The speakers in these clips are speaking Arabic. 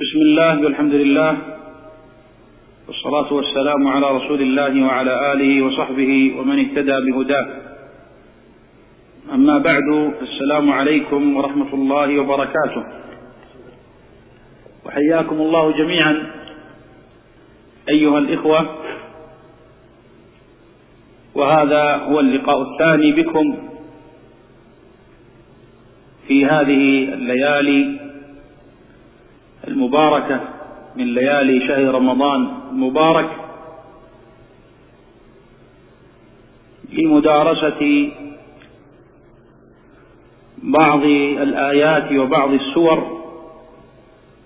بسم الله والحمد لله والصلاة والسلام على رسول الله وعلى آله وصحبه ومن اهتدى بهداه. أما بعد السلام عليكم ورحمة الله وبركاته. وحياكم الله جميعا. أيها الإخوة وهذا هو اللقاء الثاني بكم في هذه الليالي المباركة من ليالي شهر رمضان المبارك لمدارسة بعض الآيات وبعض السور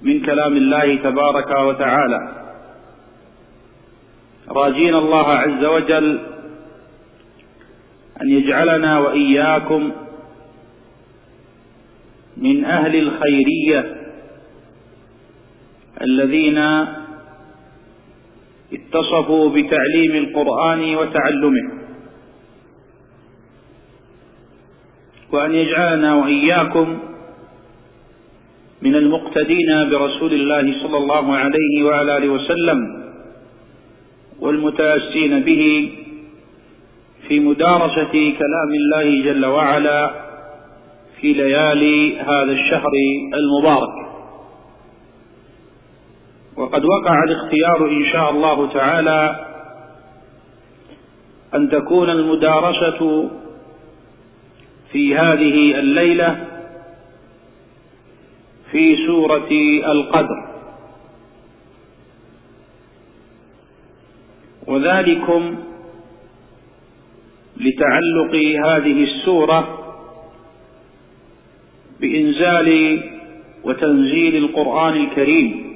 من كلام الله تبارك وتعالى. راجين الله عز وجل أن يجعلنا وإياكم من أهل الخيرية. الذين اتصفوا بتعليم القرآن وتعلمه. وأن يجعلنا وإياكم من المقتدين برسول الله صلى الله عليه وعلى آله وسلم والمتأسين به في مدارسة كلام الله جل وعلا في ليالي هذا الشهر المبارك. وقد وقع الاختيار إن شاء الله تعالى أن تكون المدارسة في هذه الليلة في سورة القدر. وذلكم لتعلق هذه السورة بإنزال وتنزيل القرآن الكريم.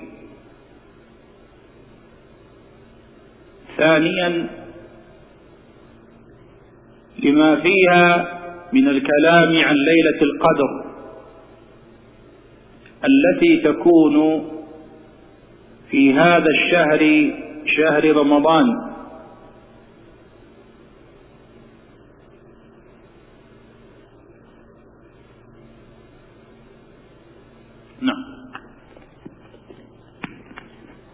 ثانيا لما فيها من الكلام عن ليلة القدر التي تكون في هذا الشهر شهر رمضان. نعم.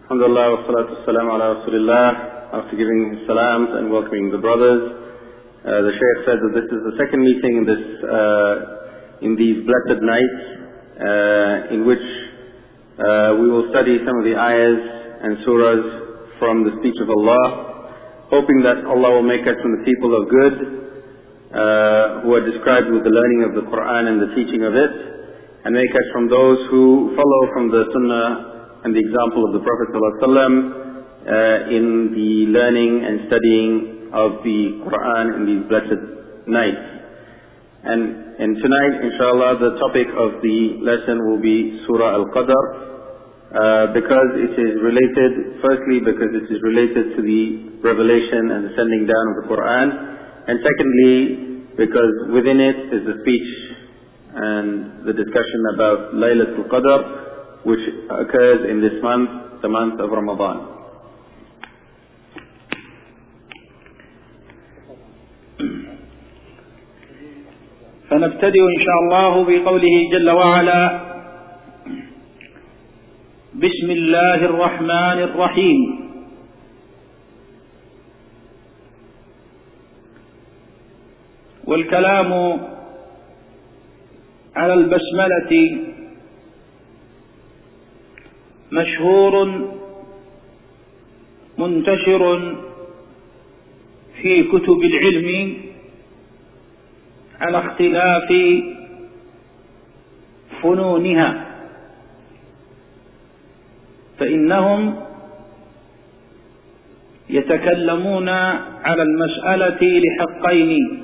الحمد لله والصلاة والسلام على رسول الله. After giving salams and welcoming the brothers. Uh, the Shaykh said that this is the second meeting in this, uh, in these blessed nights, uh, in which uh, we will study some of the ayahs and surahs from the speech of Allah, hoping that Allah will make us from the people of good, uh, who are described with the learning of the Quran and the teaching of it, and make us from those who follow from the Sunnah and the example of the Prophet ﷺ uh, in the learning and studying of the Quran in these blessed nights. And, and tonight, inshallah, the topic of the lesson will be Surah Al-Qadr, uh, because it is related, firstly because it is related to the revelation and the sending down of the Quran, and secondly because within it is the speech and the discussion about Laylatul Qadr, which occurs in this month, the month of Ramadan. فنبتدئ إن شاء الله بقوله جل وعلا بسم الله الرحمن الرحيم. والكلام على البسملة مشهور منتشر في كتب العلم على اختلاف فنونها. فإنهم يتكلمون على المسألة لحقين.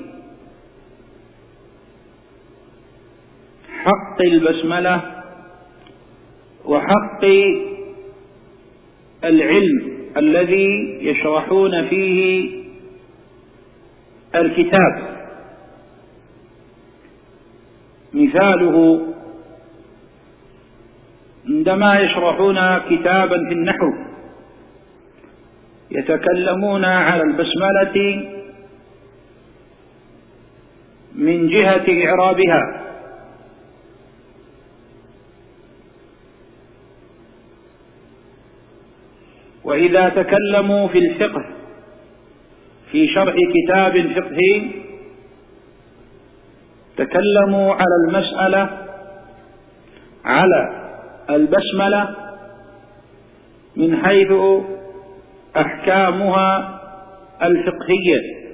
حق البسملة وحق العلم الذي يشرحون فيه الكتاب. مثاله عندما يشرحون كتابا في النحو يتكلمون على البسملة من جهة إعرابها. وإذا تكلموا في الفقه في شرح كتاب فقهي تكلموا على المسألة على البسملة من حيث أحكامها الفقهية.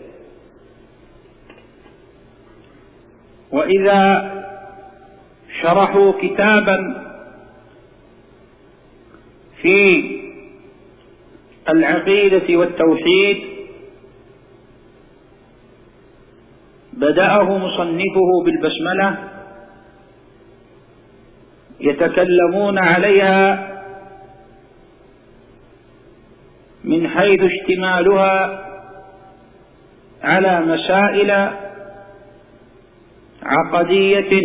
وإذا شرحوا كتابا في العقيدة والتوحيد بدأه مصنفه بالبسملة يتكلمون عليها من حيث اشتمالها على مسائل عقدية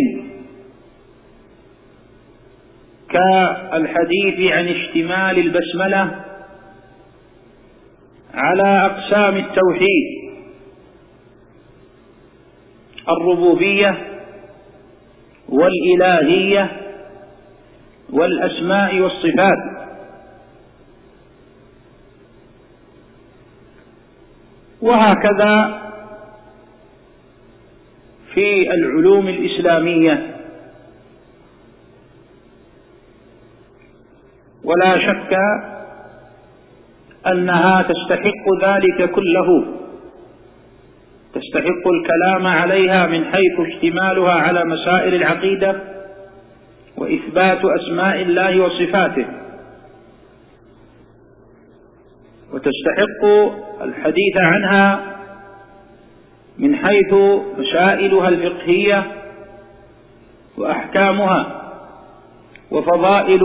كالحديث عن اشتمال البسملة على أقسام التوحيد. الربوبية والإلهية والأسماء والصفات. وهكذا في العلوم الإسلامية. ولا شك أنها تستحق ذلك كله. تستحق الكلام عليها من حيث اشتمالها على مسائل العقيدة وإثبات أسماء الله وصفاته. وتستحق الحديث عنها من حيث مسائلها الفقهية وأحكامها وفضائل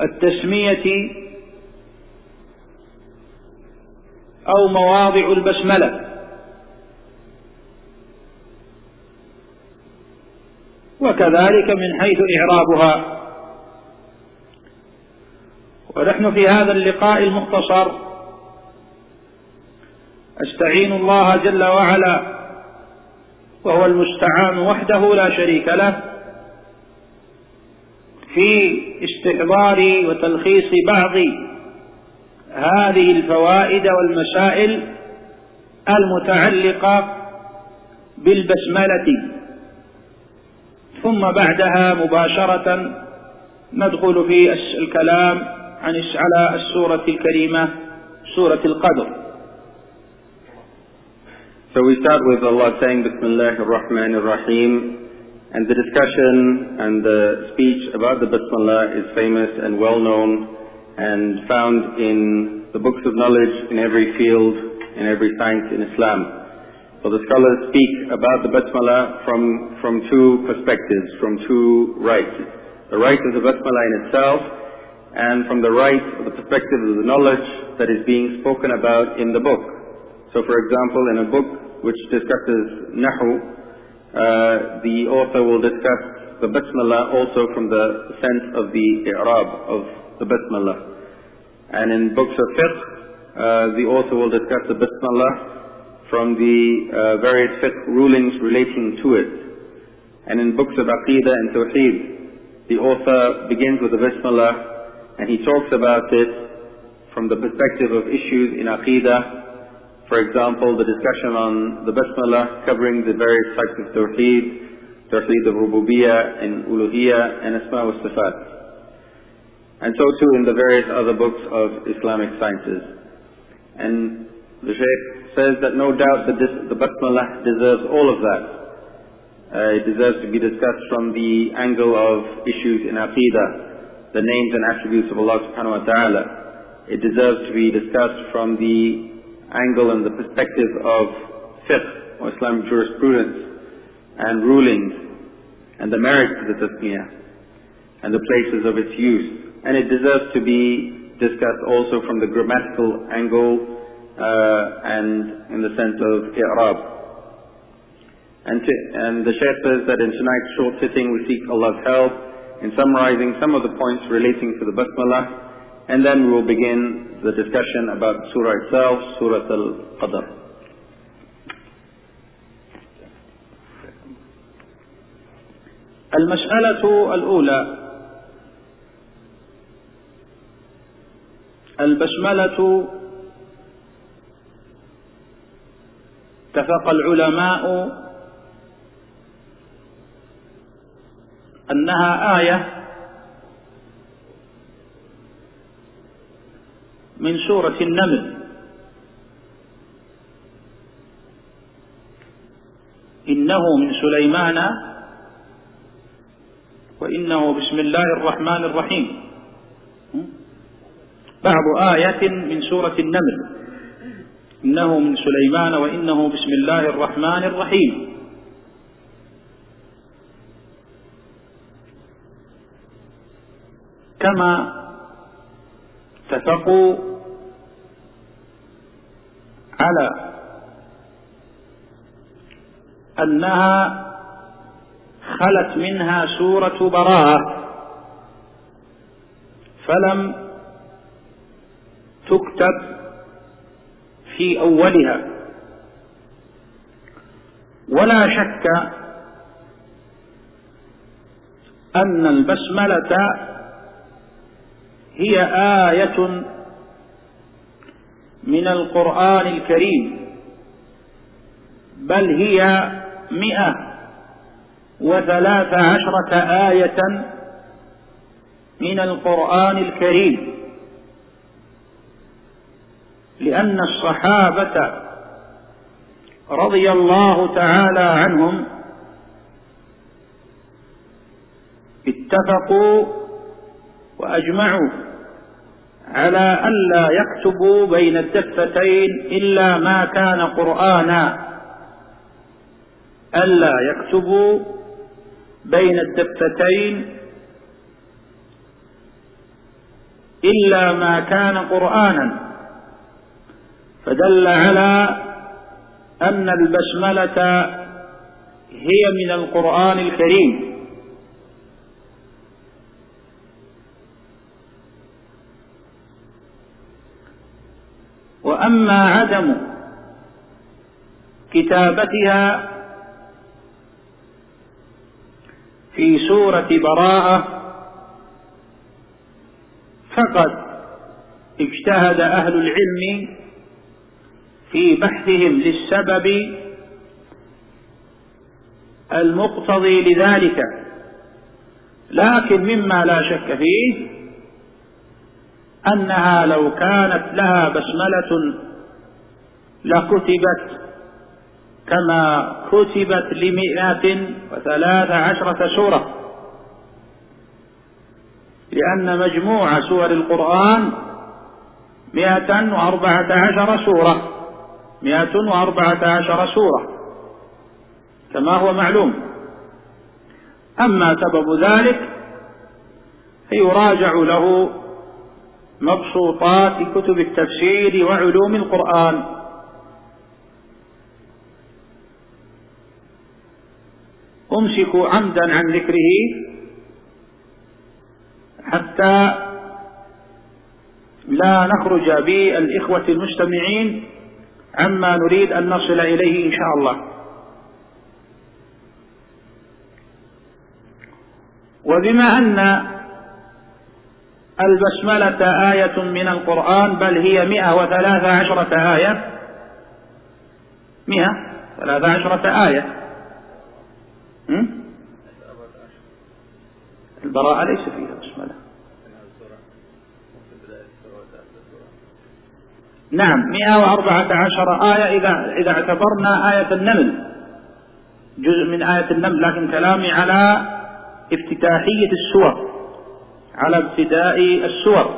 التسمية أو مواضع البسملة. وكذلك من حيث إعرابها. ونحن في هذا اللقاء المختصر أستعين الله جل وعلا وهو المستعان وحده لا شريك له في استحضار وتلخيص بعض هذه الفوائد والمسائل المتعلقة بالبسملة. ثم بعدها مباشرة ندخل في الكلام عن على السورة الكريمة سورة القدر So we start with Allah saying Bismillah ar-Rahman ar-Rahim and the discussion and the speech about the Bismillah is famous and well known and found in the books of knowledge in every field, in every science in Islam. So the scholars speak about the Basmala from, from two perspectives, from two rights. The right of the Basmala in itself, and from the right of the perspective of the knowledge that is being spoken about in the book. So for example, in a book which discusses Nahu, uh, the author will discuss the Basmala also from the sense of the i'rab, of the Basmala. And in books of fiqh, uh, the author will discuss the Basmala from the uh, various fiqh rulings relating to it. And in books of Aqidah and Tawheed, the author begins with the Basmala and he talks about it from the perspective of issues in Aqidah. For example, the discussion on the Basmala covering the various types of Tawheed, Tawheed of Rububiyyah and Uluhiyyah and Asma wa Sifat. And so too in the various other books of Islamic sciences. And the Shaykh says that no doubt the Basmalah deserves all of that. Uh, it deserves to be discussed from the angle of issues in Aqidah, the names and attributes of Allah subhanahu wa ta'ala. It deserves to be discussed from the angle and the perspective of fiqh or Islamic jurisprudence and rulings and the merits of the tasmiyah and the places of its use and it deserves to be discussed also from the grammatical angle and in the sense of i'rab. And, and the Shaykh says that in tonight's short sitting we seek Allah's help in summarizing some of the points relating to the basmalah and then we will begin the discussion about surah itself, surah al-qadr. المسألة الأولى البسملة اتفق العلماء أنها آية من سورة النمل. إنه من سليمان وإنه بسم الله الرحمن الرحيم. بعض آية من سورة النمل. إنه من سليمان وإنه بسم الله الرحمن الرحيم. كما اتفقوا على أنها خلت منها سورة براءة فلم تكتب في أولها. ولا شك أن البسملة هي آية من القرآن الكريم بل هي مئة وثلاث عشرة آية من القرآن الكريم. لأن الصحابة رضي الله تعالى عنهم اتفقوا وأجمعوا على ألا يكتبوا بين الدفتين إلا ما كان قرآنا. ألا يكتبوا بين الدفتين إلا ما كان قرآنا. فدل على أن البسملة هي من القرآن الكريم. وأما عدم كتابتها في سورة براءة فقد اجتهد أهل العلم في بحثهم للسبب المقتضي لذلك. لكن مما لا شك فيه أنها لو كانت لها بسملة لكتبت كما كتبت لمئة وثلاث عشرة سورة. لأن مجموع سور القرآن مئة وأربعة عشر سورة. مئة وأربعة عشر سورة كما هو معلوم. أما سبب ذلك فيراجع له مبسوطات كتب التفسير وعلوم القرآن. أمسك عمدا عن ذكره حتى لا نخرج بالإخوة المستمعين عما نريد أن نصل إليه إن شاء الله. وبما أن البسملة آية من القرآن بل هي مئة وثلاث عشرة آية. مئة ثلاث عشرة آية. البراءة ليس فيها بسملة نعم 114 آية إذا إذا اعتبرنا آية النمل. جزء من آية النمل لكن كلامي على افتتاحية السور على ابتداء السور.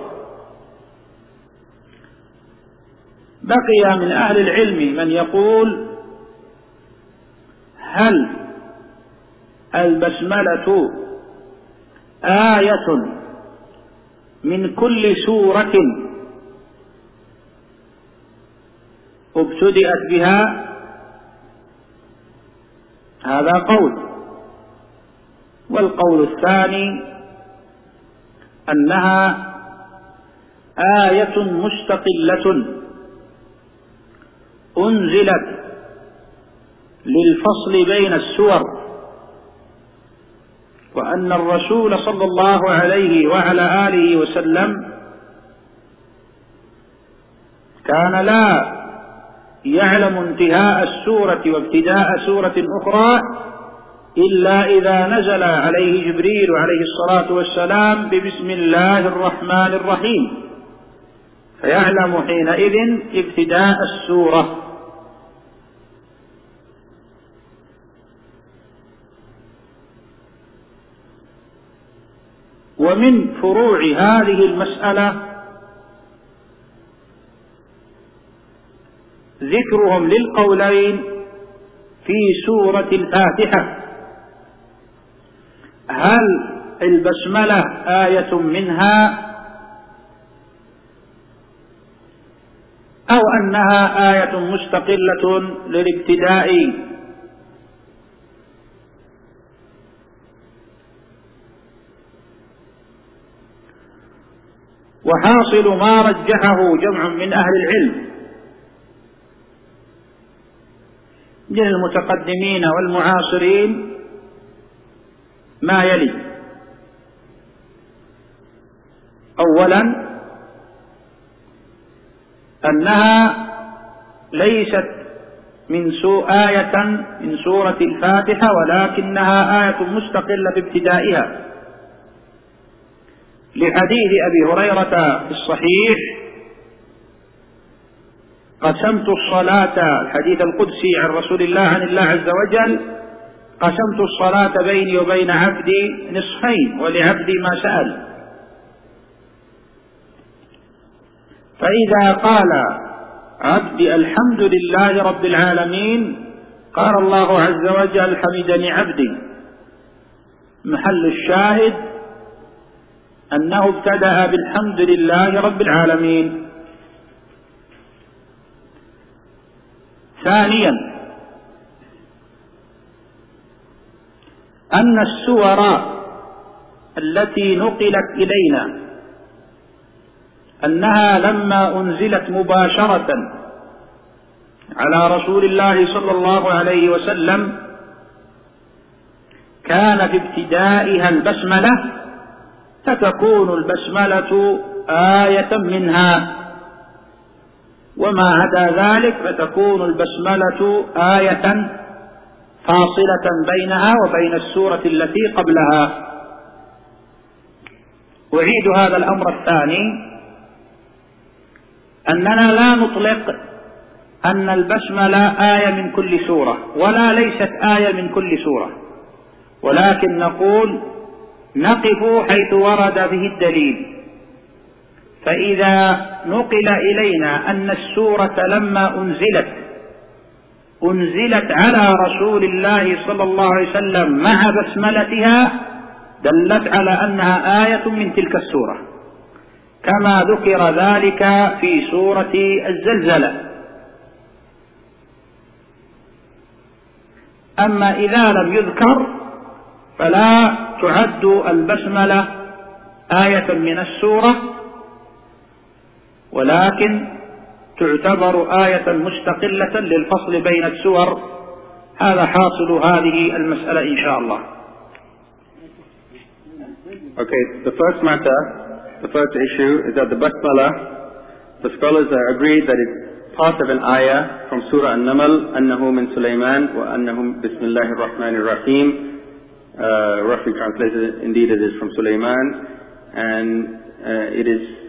بقي من أهل العلم من يقول هل البسملة آية من كل سورة؟ ابتدأت بها هذا قول. والقول الثاني أنها آية مستقلة أنزلت للفصل بين السور وأن الرسول صلى الله عليه وعلى آله وسلم كان لا يعلم انتهاء السورة وابتداء سورة أخرى إلا إذا نزل عليه جبريل عليه الصلاة والسلام ببسم الله الرحمن الرحيم. فيعلم حينئذ ابتداء السورة. ومن فروع هذه المسألة ذكرهم للقولين في سورة الفاتحة. هل البسملة آية منها أو أنها آية مستقلة للابتداء؟ وحاصل ما رجحه جمع من أهل العلم. من المتقدمين والمعاصرين ما يلي. أولا أنها ليست من سوء آية من سورة الفاتحة ولكنها آية مستقلة بابتدائها. لحديث أبي هريرة في الصحيح قسمت الصلاة الحديث القدسي عن رسول الله عن الله عز وجل قسمت الصلاة بيني وبين عبدي نصفين ولعبدي ما سأل. فإذا قال عبدي الحمد لله رب العالمين قال الله عز وجل حمدني عبدي. محل الشاهد أنه ابتدأ بالحمد لله رب العالمين. ثانيا أن السور التي نقلت إلينا أنها لما أنزلت مباشرة على رسول الله صلى الله عليه وسلم كان في ابتدائها البسملة فتكون البسملة آية منها. وما عدا ذلك فتكون البسملة آية فاصلة بينها وبين السورة التي قبلها. أعيد هذا الأمر الثاني. أننا لا نطلق أن البسملة آية من كل سورة ولا ليست آية من كل سورة. ولكن نقول نقف حيث ورد به الدليل. فإذا نقل إلينا أن السورة لما أنزلت أنزلت على رسول الله صلى الله عليه وسلم مع بسملتها دلت على أنها آية من تلك السورة. كما ذكر ذلك في سورة الزلزلة. أما إذا لم يذكر فلا تعد البسملة آية من السورة. ولكن تعتبر آية مستقلة للفصل بين السور هذا حاصل هذه المسألة إن شاء الله Okay, the first matter, the first issue is that the Basmala, the scholars are agreed that it's part of an ayah from Surah An-Naml, أنه من سليمان وأنه بسم الله الرحمن الرحيم uh, roughly translated, indeed it is from Sulaiman, and uh, it is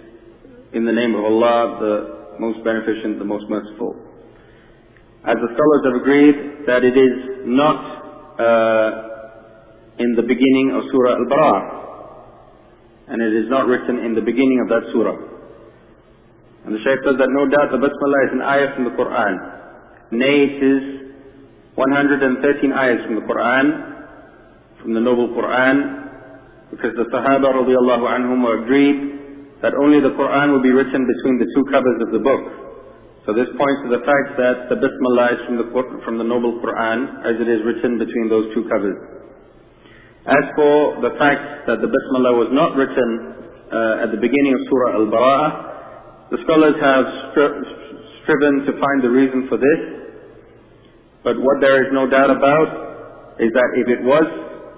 in the name of Allah, the most beneficent, the most merciful. As the scholars have agreed that it is not uh, in the beginning of Surah Al-Bara, and it is not written in the beginning of that surah. And the Shaykh says that no doubt the Basmala is an ayah from the Quran. Nay, it is 113 ayahs from the Quran, from the noble Quran, because the Sahaba radiallahu anhum were agreed that only the Quran will be written between the two covers of the book. So this points to the fact that the Bismillah is from the, from the noble Quran as it is written between those two covers. As for the fact that the Bismillah was not written uh, at the beginning of Surah Al-Bara'ah, the scholars have stri striven to find the reason for this. But what there is no doubt about is that if it was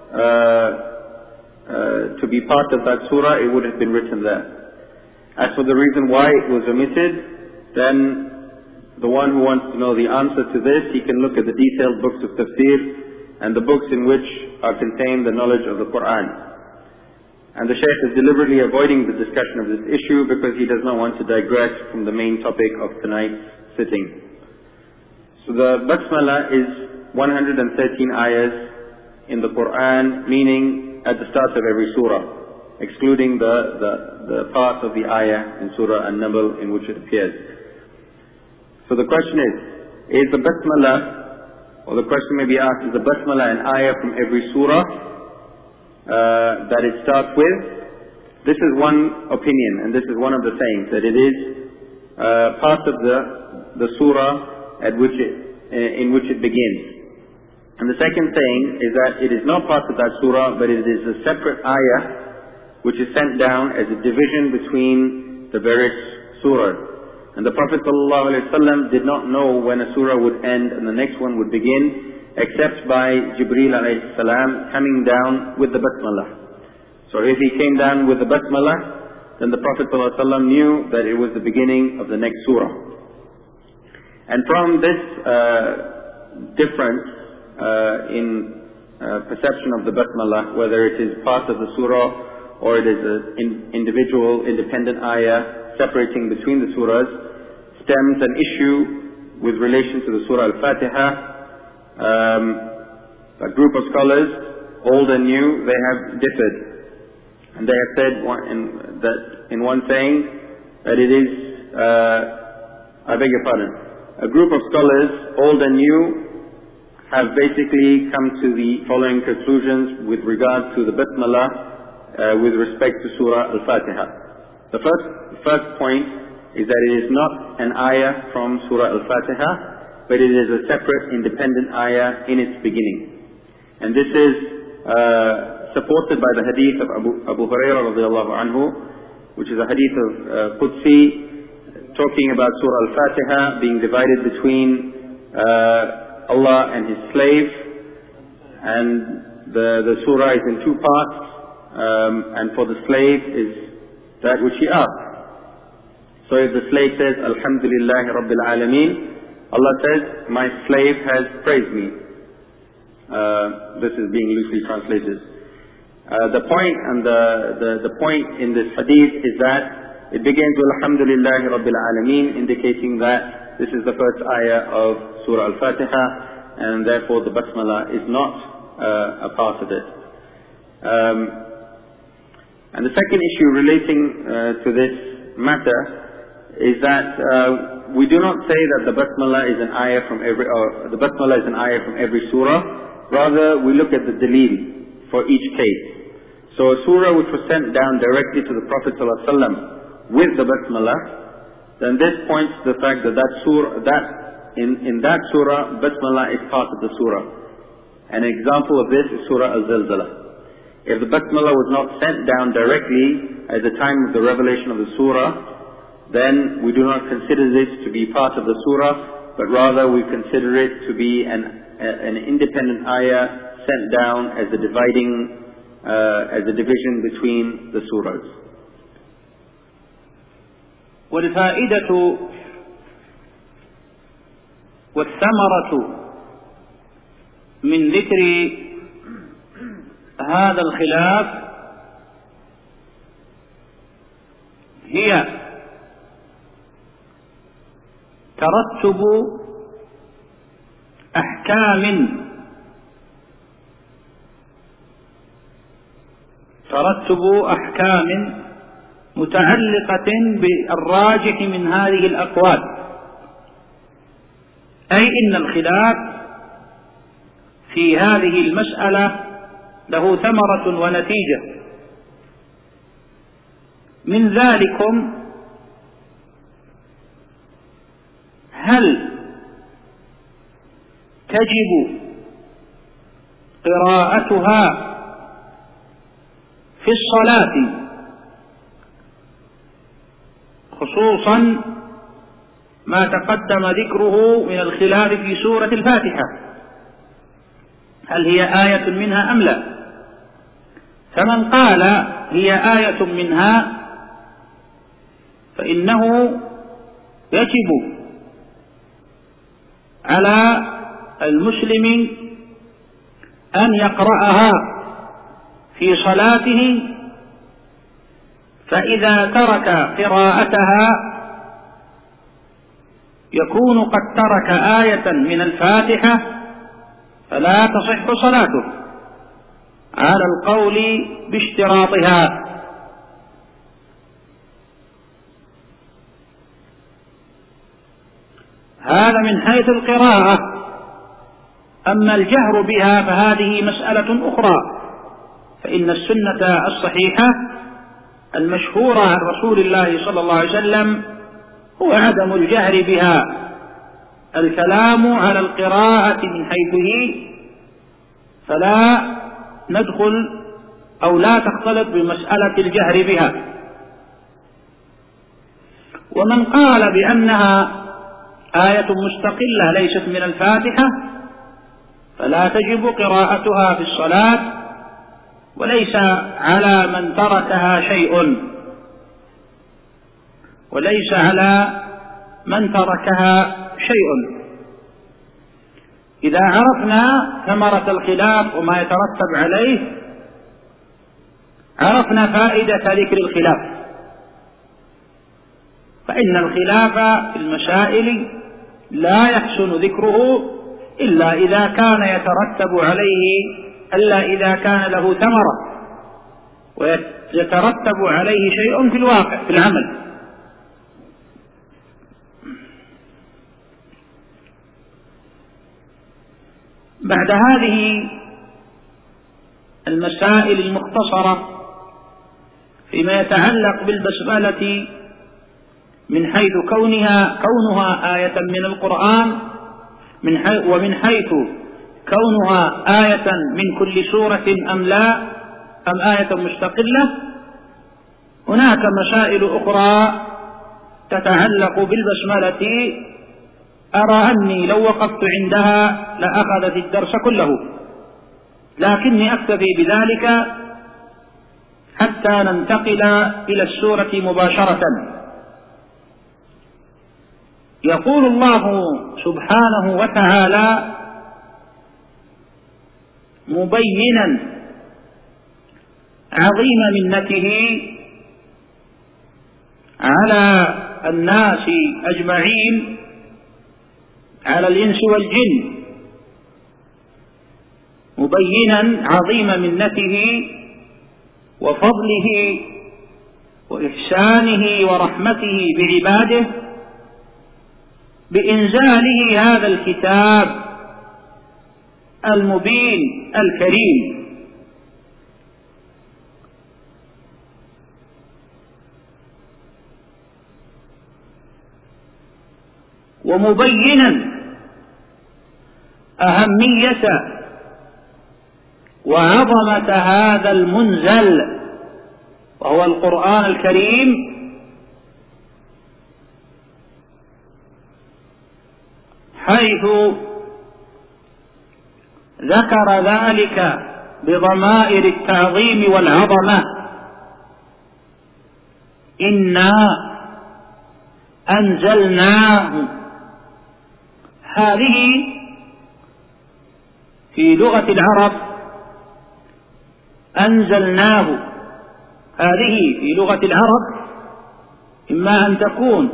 uh, uh, to be part of that surah, it would have been written there. As for the reason why it was omitted, then the one who wants to know the answer to this, he can look at the detailed books of tafsir and the books in which are contained the knowledge of the Quran. And the Shaykh is deliberately avoiding the discussion of this issue because he does not want to digress from the main topic of tonight's sitting. So the Basmala is 113 ayahs in the Quran, meaning at the start of every surah, excluding the, part of the ayah in Surah An-Naml in which it appears. So the question is, is the basmala, or the question may be asked, is the basmala an ayah from every surah uh, that it starts with? This is one opinion, and this is one of the sayings, that it is uh, part of the, the surah at which it, uh, in which it begins. And the second thing is that it is not part of that surah, but it is a separate ayah which is sent down as a division between the various surahs. And the Prophet ﷺ did not know when a surah would end and the next one would begin, except by Jibreel salam coming down with the basmalah. So if he came down with the basmalah, then the Prophet ﷺ knew that it was the beginning of the next surah. And from this uh, difference uh, in uh, perception of the basmalah, whether it is part of the surah or it is an in individual independent ayah separating between the surahs, stems an issue with relation to the Surah Al-Fatiha. Um, a group of scholars, old and new, they have differed. And they have said in, that in one saying that it is, uh, I beg your pardon, a group of scholars, old and new, have basically come to the following conclusions with regard to the Basmala uh, with respect to Surah Al-Fatiha. The first, first point is that it is not an ayah from Surah Al-Fatiha, but it is a separate independent ayah in its beginning. And this is uh, supported by the hadith of Abu, Abu Hurairah radiallahu anhu, which is a hadith of uh, Qudsi, talking about Surah Al-Fatiha being divided between uh, Allah and His slave, and the, the surah is in two parts, um, and for the slave is that which he asks. So if the slave says, Alhamdulillah Rabbil Alameen, Allah says, my slave has praised me. Uh, this is being loosely translated. Uh, the point and the, the, the point in this hadith is that it begins with Alhamdulillah Rabbil Alameen, indicating that this is the first ayah of Surah Al-Fatiha, and therefore the Basmala is not uh, a part of it. Um, and the second issue relating uh, to this matter is that uh, we do not say that the basmala is an ayah from every, or the basmala is an ayah from every surah. Rather, we look at the dalil for each case. So a surah which was sent down directly to the Prophet ﷺ with the basmala, then this points to the fact that that surah, that in, in that surah, basmala is part of the surah. An example of this is Surah Al-Zalzala. If the basmala was not sent down directly at the time of the revelation of the surah, then we do not consider this to be part of the surah, but rather we consider it to be an, an independent ayah sent down as a dividing, uh, as a division between the surahs. والفائدة والثمرة من ذكر هذا الخلاف هي ترتب أحكام ترتب أحكام متعلقة بالراجح من هذه الأقوال. أي إن الخلاف في هذه المسألة له ثمرة ونتيجة. من ذلكم هل تجب قراءتها في الصلاة خصوصا ما تقدم ذكره من الخلاف في سورة الفاتحة؟ هل هي آية منها أم لا؟ فمن قال هي آية منها فإنه يجب على المسلم أن يقرأها في صلاته فإذا ترك قراءتها يكون قد ترك آية من الفاتحة فلا تصح صلاته. على القول باشتراطها. هذا من حيث القراءة. أما الجهر بها فهذه مسألة أخرى. فإن السنة الصحيحة المشهورة عن رسول الله صلى الله عليه وسلم هو عدم الجهر بها. الكلام على القراءة من حيث هي فلا ندخل أو لا تختلط بمسألة الجهر بها. ومن قال بأنها آية مستقلة ليست من الفاتحة فلا تجب قراءتها في الصلاة وليس على من تركها شيء. وليس على من تركها شيء. إذا عرفنا ثمرة الخلاف وما يترتب عليه عرفنا فائدة ذكر الخلاف. فإن الخلاف في المسائل لا يحسن ذكره إلا إذا كان يترتب عليه إلا إذا كان له ثمرة ويترتب عليه شيء في الواقع في العمل. بعد هذه المسائل المختصرة فيما يتعلق بالبسملة من حيث كونها كونها آية من القرآن من حيث ومن حيث كونها آية من كل سورة أم لا أم آية مستقلة هناك مسائل أخرى تتعلق بالبسملة أرى أني لو وقفت عندها لأخذت الدرس كله. لكني أكتفي بذلك حتى ننتقل إلى السورة مباشرة. يقول الله سبحانه وتعالى مبينا عظيم منته على الناس أجمعين على الإنس والجن. مبينا عظيم منته وفضله وإحسانه ورحمته بعباده بإنزاله هذا الكتاب المبين الكريم. ومبينا أهمية وعظمة هذا المنزل وهو القرآن الكريم. حيث ذكر ذلك بضمائر التعظيم والعظمة. إنا أنزلناه. هذه في لغة العرب أنزلناه. هذه في لغة العرب إما أن تكون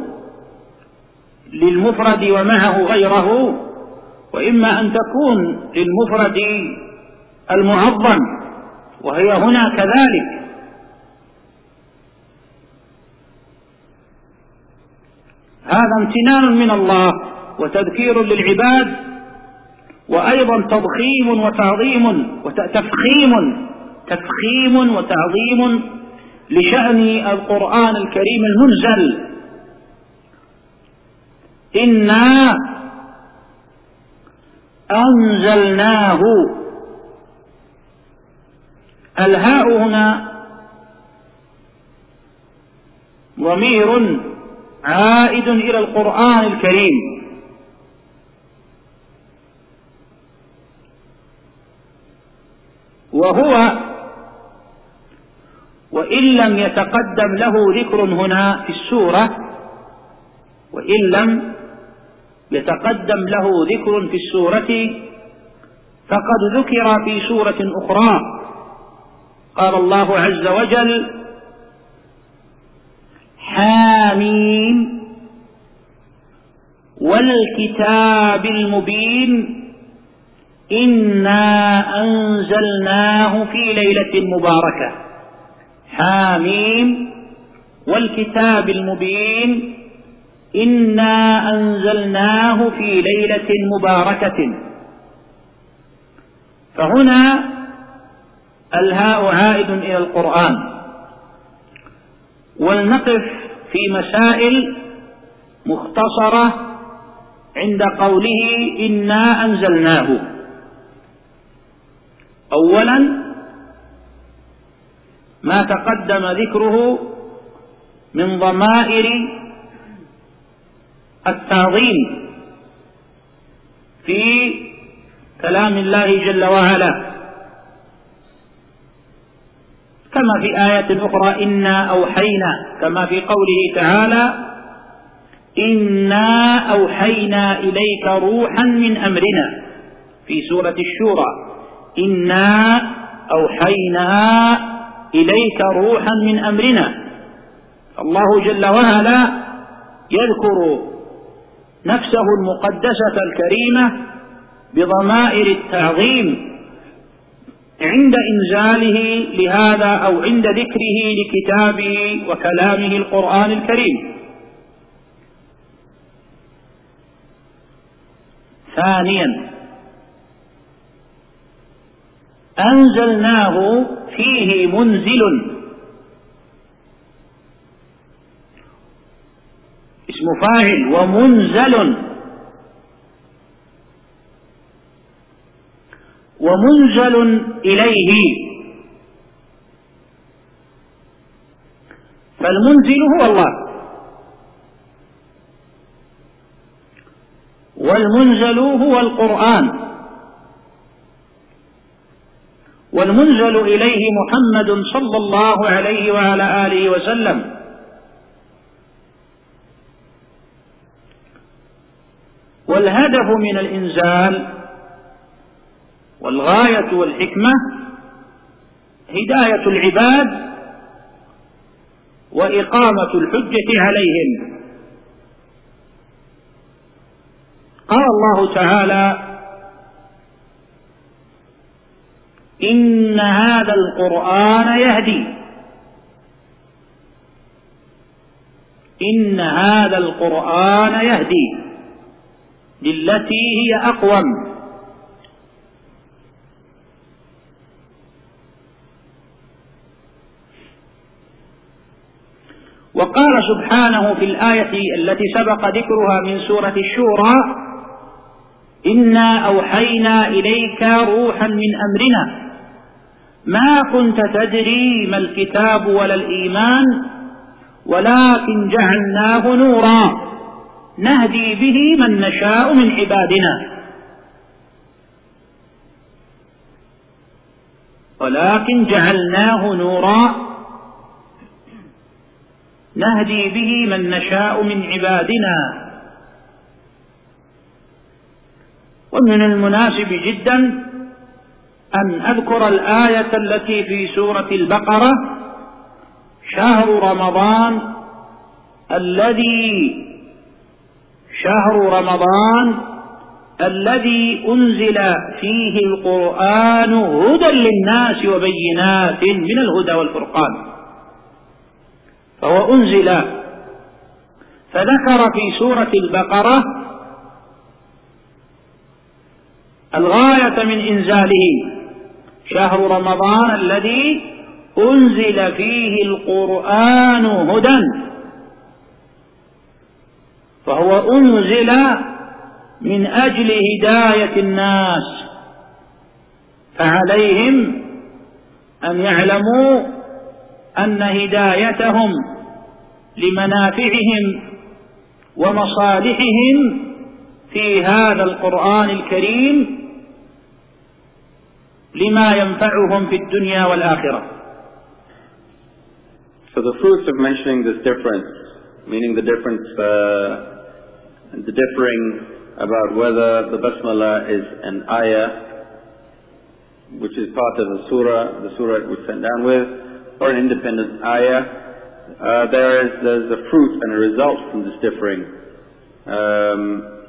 للمفرد ومعه غيره وإما أن تكون للمفرد المعظم وهي هنا كذلك. هذا امتنان من الله وتذكير للعباد وأيضا تضخيم وتعظيم وتفخيم تفخيم وتعظيم لشأن القرآن الكريم المنزل. إنا أنزلناه. الهاء هنا ضمير عائد إلى القرآن الكريم. وهو وإن لم يتقدم له ذكر هنا في السورة وإن لم يتقدم له ذكر في السورة فقد ذكر في سورة أخرى. قال الله عز وجل حاميم والكتاب المبين إنا أنزلناه في ليلة مباركة. حاميم. والكتاب المبين. إنا أنزلناه في ليلة مباركة. فهنا الهاء عائد إلى القرآن. ولنقف في مسائل مختصرة عند قوله إنا أنزلناه. أولا ما تقدم ذكره من ضمائر التعظيم في كلام الله جل وعلا. كما في آية أخرى إنا أوحينا كما في قوله تعالى إنا أوحينا إليك روحا من أمرنا في سورة الشورى. إنا أوحينا إليك روحا من أمرنا. الله جل وعلا يذكر نفسه المقدسة الكريمة بضمائر التعظيم. عند إنزاله لهذا أو عند ذكره لكتابه وكلامه القرآن الكريم. ثانيا أنزلناه فيه منزل. اسم فاعل ومنزل. ومنزل إليه. فالمنزل هو الله. والمنزل هو القرآن. والمنزل إليه محمد صلى الله عليه وعلى آله وسلم. والهدف من الإنزال والغاية والحكمة هداية العباد وإقامة الحجة عليهم. قال الله تعالى إن هذا القرآن يهدي. إن هذا القرآن يهدي. للتي هي أقوم. وقال سبحانه في الآية التي سبق ذكرها من سورة الشورى إنا أوحينا إليك روحا من أمرنا ما كنت تدري ما الكتاب ولا الإيمان ولكن جعلناه نورا نهدي به من نشاء من عبادنا. ولكن جعلناه نورا نهدي به من نشاء من عبادنا. ومن المناسب جدا أن أذكر الآية التي في سورة البقرة شهر رمضان الذي شهر رمضان الذي أنزل فيه القرآن هدى للناس وبينات من الهدى والفرقان. فهو أنزل. فذكر في سورة البقرة الغاية من إنزاله. شهر رمضان الذي أنزل فيه القرآن هدى. فهو أنزل من أجل هداية الناس فعليهم أن يعلموا أن هدايتهم لمنافعهم ومصالحهم في هذا القرآن الكريم لما ينفعهم في الدنيا والآخرة. So the fruits of mentioning this difference, meaning the difference uh, the differing about whether the basmala is an ayah, which is part of the surah, the surah it was sent down with, or an independent ayah. Uh, there is there's a fruit and a result from this differing, um,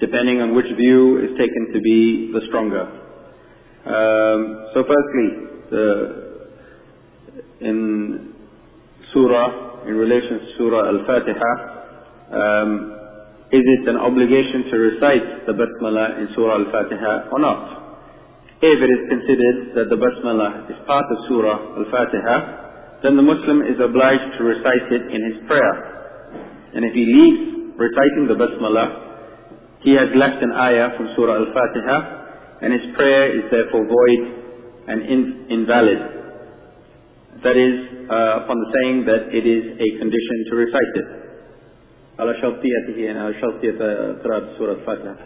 depending on which view is taken to be the stronger. Um, so, firstly, in surah, in relation to surah Al-Fatiha, um, is it an obligation to recite the basmala in Surah Al-Fatiha or not? If it is considered that the basmala is part of Surah Al-Fatiha, then the Muslim is obliged to recite it in his prayer. And if he leaves reciting the basmala, he has left an ayah from Surah Al-Fatiha, and his prayer is therefore void and in invalid. That is, uh, upon the saying that it is a condition to recite it. على شرطيته يعني على شرطية قراءة سورة الفاتحة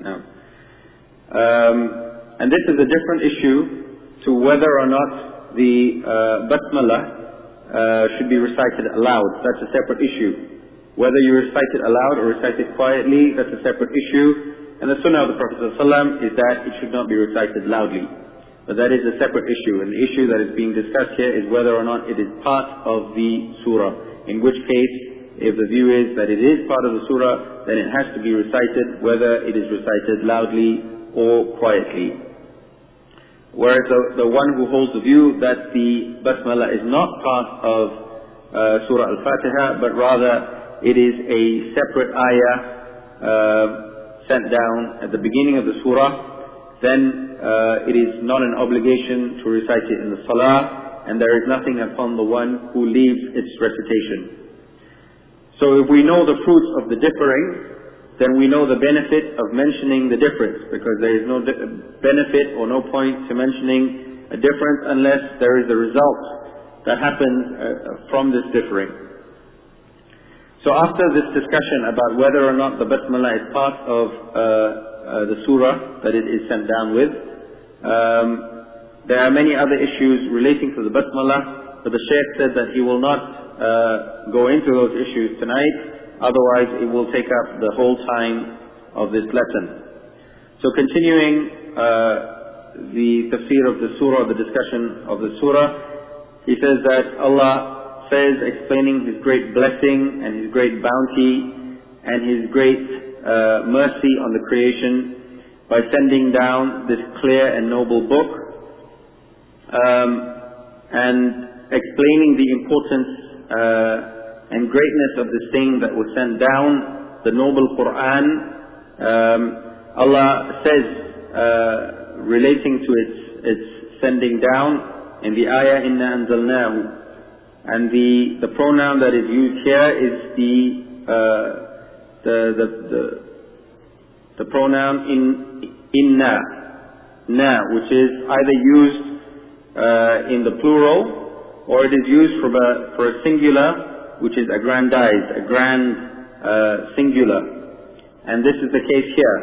نعم um, and this is a different issue to whether or not the uh, basmala uh, should be recited aloud that's a separate issue whether you recite it aloud or recite it quietly that's a separate issue and the sunnah of the Prophet ﷺ is that it should not be recited loudly. But that is a separate issue. And the issue that is being discussed here is whether or not it is part of the surah. In which case if the view is that it is part of the surah, then it has to be recited, whether it is recited loudly or quietly. Whereas the, the one who holds the view that the basmala is not part of uh, Surah Al-Fatiha, but rather it is a separate ayah uh, sent down at the beginning of the surah, then uh, it is not an obligation to recite it in the salah, and there is nothing upon the one who leaves its recitation. So if we know the fruits of the differing, then we know the benefit of mentioning the difference, because there is no benefit or no point to mentioning a difference unless there is a result that happens uh, from this differing. So after this discussion about whether or not the basmala is part of uh, uh, the surah that it is sent down with, um, there are many other issues relating to the basmala, but the Shaykh said that he will not uh, go into those issues tonight. Otherwise, it will take up the whole time of this lesson. So continuing uh, the tafsir of the surah, the discussion of the surah, he says that Allah says, explaining His great blessing and His great bounty and His great uh, mercy on the creation by sending down this clear and noble book um, and explaining the importance uh, and greatness of this thing that was sent down, the noble Quran, um, Allah says, uh, relating to its, its sending down in the ayah, Inna anzalnahu. And the, the pronoun that is used here is the, uh, the, the, the, the pronoun in, inna, na, which is either used uh, in the plural or it is used for a, for a singular which is aggrandized, a grand uh, singular. And this is the case here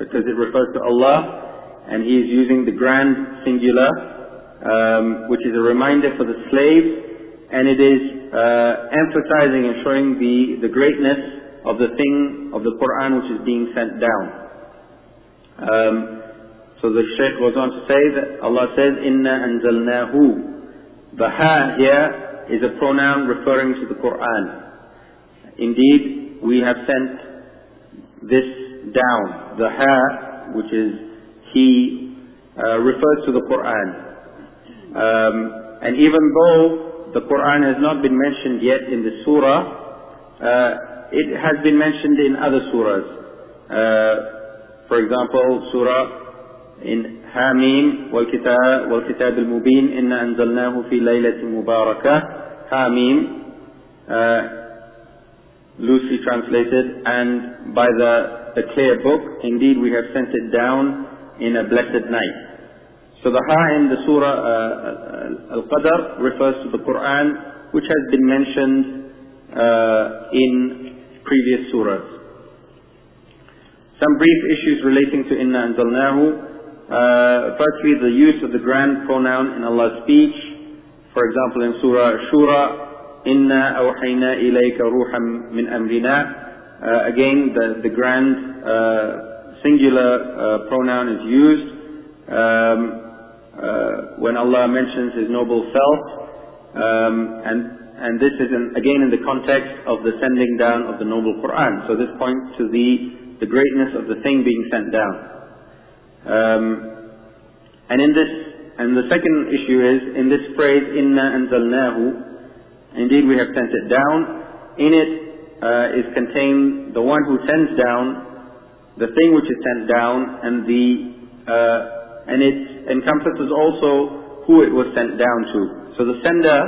because it refers to Allah and He is using the grand singular um, which is a reminder for the slave and it is uh, emphasizing and showing the, the greatness of the thing of the Quran which is being sent down. Um, so the Shaykh goes on to say that Allah says, Inna anzalnahu the ha here is a pronoun referring to the Quran. Indeed, we have sent this down. The ha, which is he, uh, refers to the Quran. Um, and even though the Quran has not been mentioned yet in the surah, uh, it has been mentioned in other surahs. Uh, for example, surah in حاميم والكتاب, والكتاب المبين إن أنزلناه في ليلة مباركة حاميم uh, loosely translated and by the, the clear book indeed we have sent it down in a blessed night so the ha in the surah uh, Al-Qadr refers to the Quran which has been mentioned uh, in previous surahs some brief issues relating to Inna Anzalnahu uh, firstly, the use of the grand pronoun in Allah's speech. For example, in Surah Shura, "Inna awhayna ilayka ruham min amrina." uh, again, the, the grand uh, singular uh, pronoun is used um, uh, when Allah mentions His noble self, um, and and this is in, again in the context of the sending down of the noble Quran. So this points to the the greatness of the thing being sent down. Um, and in this, and the second issue is in this phrase "Inna anzalnahu," indeed we have sent it down. In it uh, is contained the one who sends down, the thing which is sent down, and the uh, and it encompasses also who it was sent down to. So the sender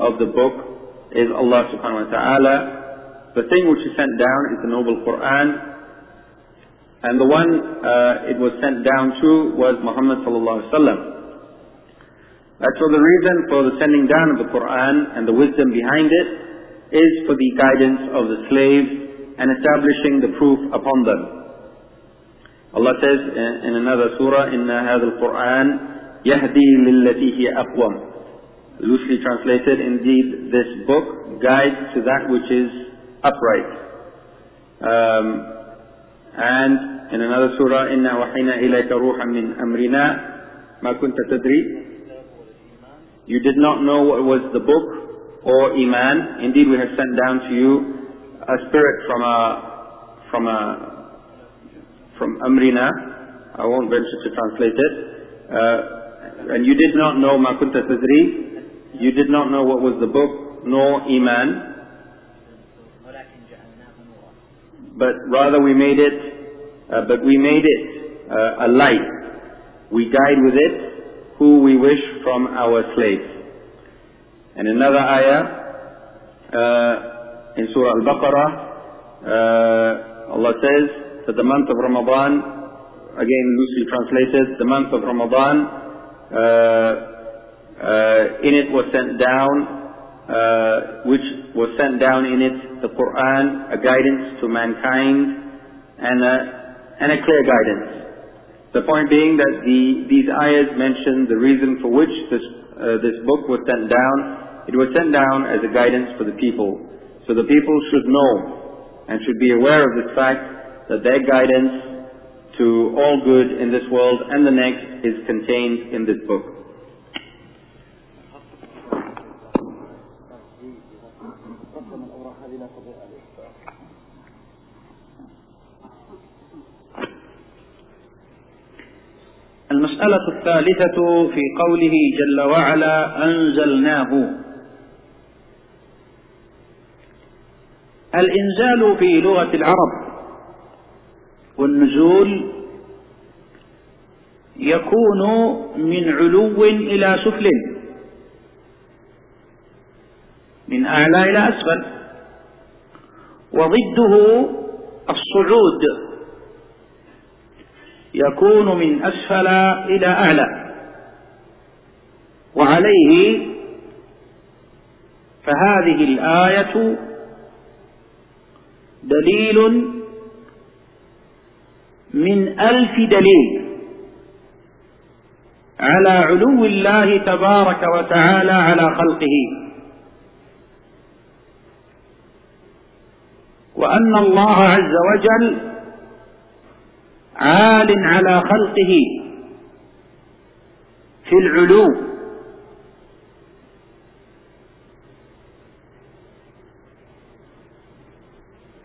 of the book is Allah subhanahu wa ta'ala. The thing which is sent down is the noble Quran. And the one uh, it was sent down to was Muhammad sallallahu alaihi wasallam. That's for the reason for the sending down of the Quran and the wisdom behind it is for the guidance of the slaves and establishing the proof upon them. Allah says in another surah, Inna hadha al-Qur'an yahdi lillati hiya aqwam. Loosely translated, indeed this book guides to that which is upright. Um, and in another surah, Inna wahina ilayka ruham min amrina ma kunta tadri. You did not know what was the book or iman. Indeed, we have sent down to you a spirit from a from a from amrina. I won't venture to translate it. Uh, and you did not know ma kunta. You did not know what was the book nor iman. But rather we made it, uh, but we made it uh, a light. We guide with it who we wish from our slaves. And another ayah uh, in Surah Al-Baqarah, uh, Allah says that the month of Ramadan, again loosely translated, the month of Ramadan, uh, uh in it was sent down, uh, which was sent down in it the Quran, a guidance to mankind, and a, and a clear guidance. The point being that the, these ayahs mention the reason for which this uh, this book was sent down, it was sent down as a guidance for the people. So the people should know and should be aware of this fact that their guidance to all good in this world and the next is contained in this book. المسألة الثالثة في قوله جل وعلا أنزلناه الإنزال في لغة العرب والنزول يكون من علو إلى سفل. من أعلى إلى أسفل. وضده الصعود. يكون من أسفل إلى أعلى. وعليه فهذه الآية دليل من ألف دليل على علو الله تبارك وتعالى على خلقه. وأن الله عز وجل عال على خلقه في العلو.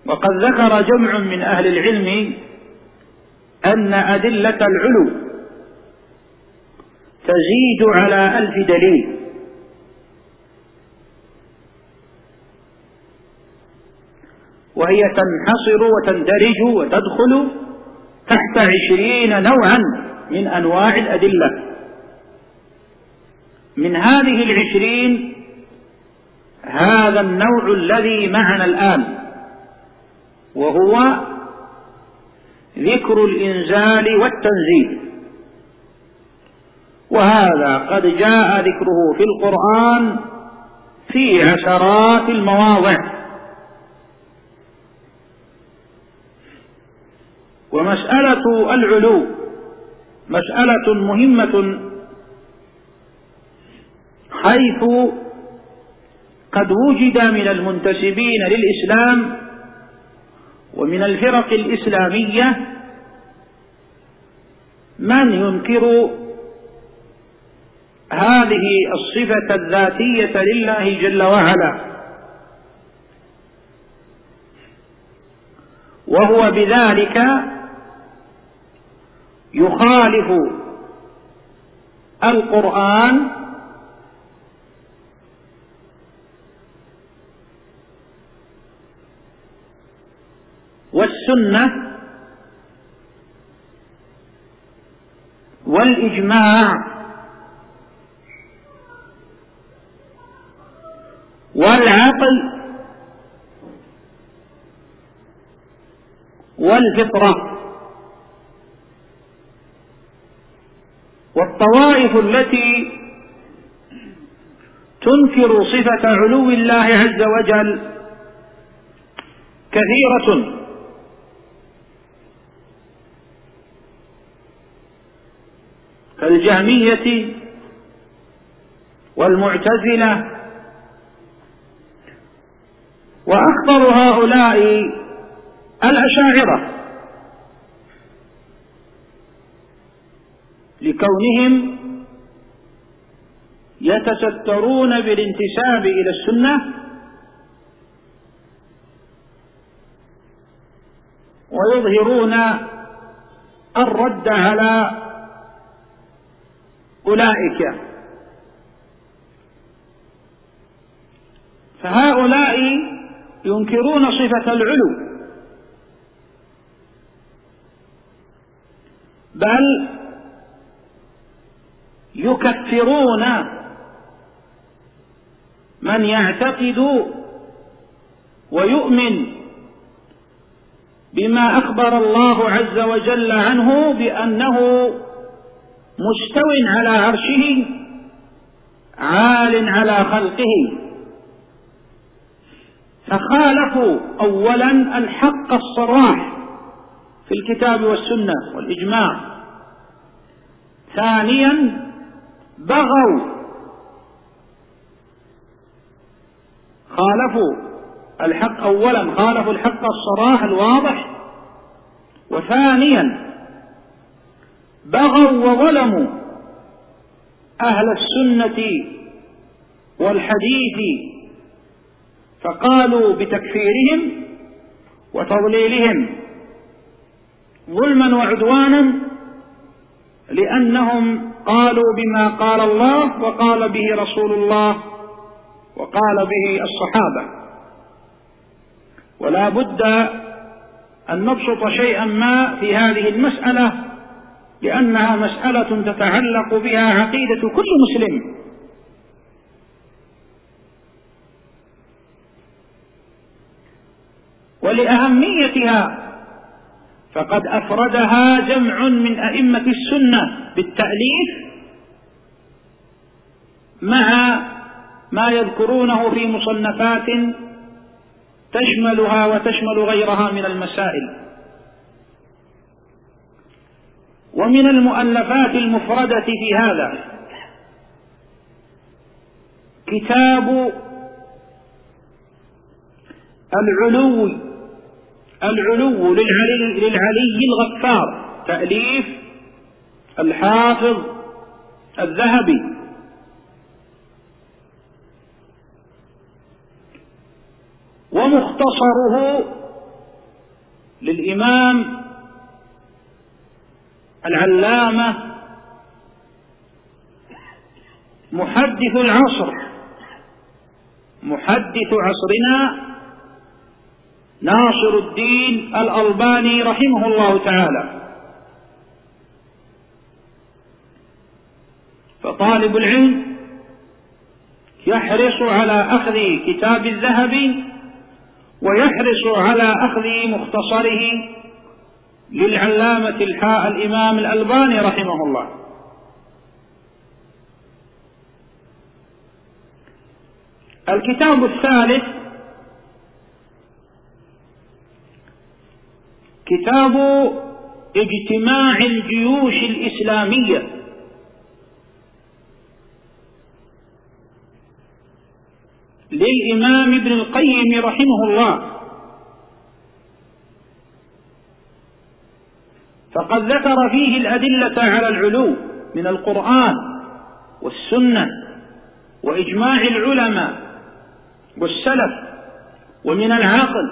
وقد ذكر جمع من أهل العلم أن أدلة العلو تزيد على ألف دليل. وهي تنحصر وتندرج وتدخل تحت عشرين نوعا من أنواع الأدلة. من هذه العشرين هذا النوع الذي معنا الآن وهو ذكر الإنزال والتنزيل. وهذا قد جاء ذكره في القرآن في عشرات المواضع. ومسألة العلو مسألة مهمة حيث قد وجد من المنتسبين للإسلام ومن الفرق الإسلامية من ينكر هذه الصفة الذاتية لله جل وعلا. وهو بذلك يخالف القرآن والسنة والإجماع والعقل والفطرة والطوائف التي تنكر صفة علو الله عز وجل كثيرة. كالجهمية والمعتزلة وأخطر هؤلاء الأشاعرة لكونهم يتسترون بالانتساب إلى السنة ويظهرون الرد على أولئك. فهؤلاء ينكرون صفة العلو. بل يكفرون من يعتقد ويؤمن بما أخبر الله عز وجل عنه بأنه مستو على عرشه عال على خلقه. فخالفوا أولا الحق الصراح في الكتاب والسنة والإجماع. ثانيا بغوا. خالفوا الحق أولا خالفوا الحق الصراح الواضح. وثانيا بغوا وظلموا أهل السنة والحديث فقالوا بتكفيرهم وتضليلهم ظلما وعدوانا لأنهم قالوا بما قال الله وقال به رسول الله وقال به الصحابة. ولا بد أن نبسط شيئا ما في هذه المسألة لأنها مسألة تتعلق بها عقيدة كل مسلم. ولأهميتها فقد أفردها جمع من أئمة السنة بالتأليف مع ما يذكرونه في مصنفات تشملها وتشمل غيرها من المسائل. ومن المؤلفات المفردة في هذا كتاب العلو العلو للعلي, للعلي الغفار تأليف الحافظ الذهبي. ومختصره للإمام العلامة محدث العصر. محدث عصرنا ناصر الدين الألباني رحمه الله تعالى. فطالب العلم يحرص على أخذ كتاب الذهبي ويحرص على أخذ مختصره للعلامة الحاء الإمام الألباني رحمه الله. الكتاب الثالث كتاب اجتماع الجيوش الإسلامية. للإمام ابن القيم رحمه الله. فقد ذكر فيه الأدلة على العلو من القرآن والسنة وإجماع العلماء والسلف ومن العقل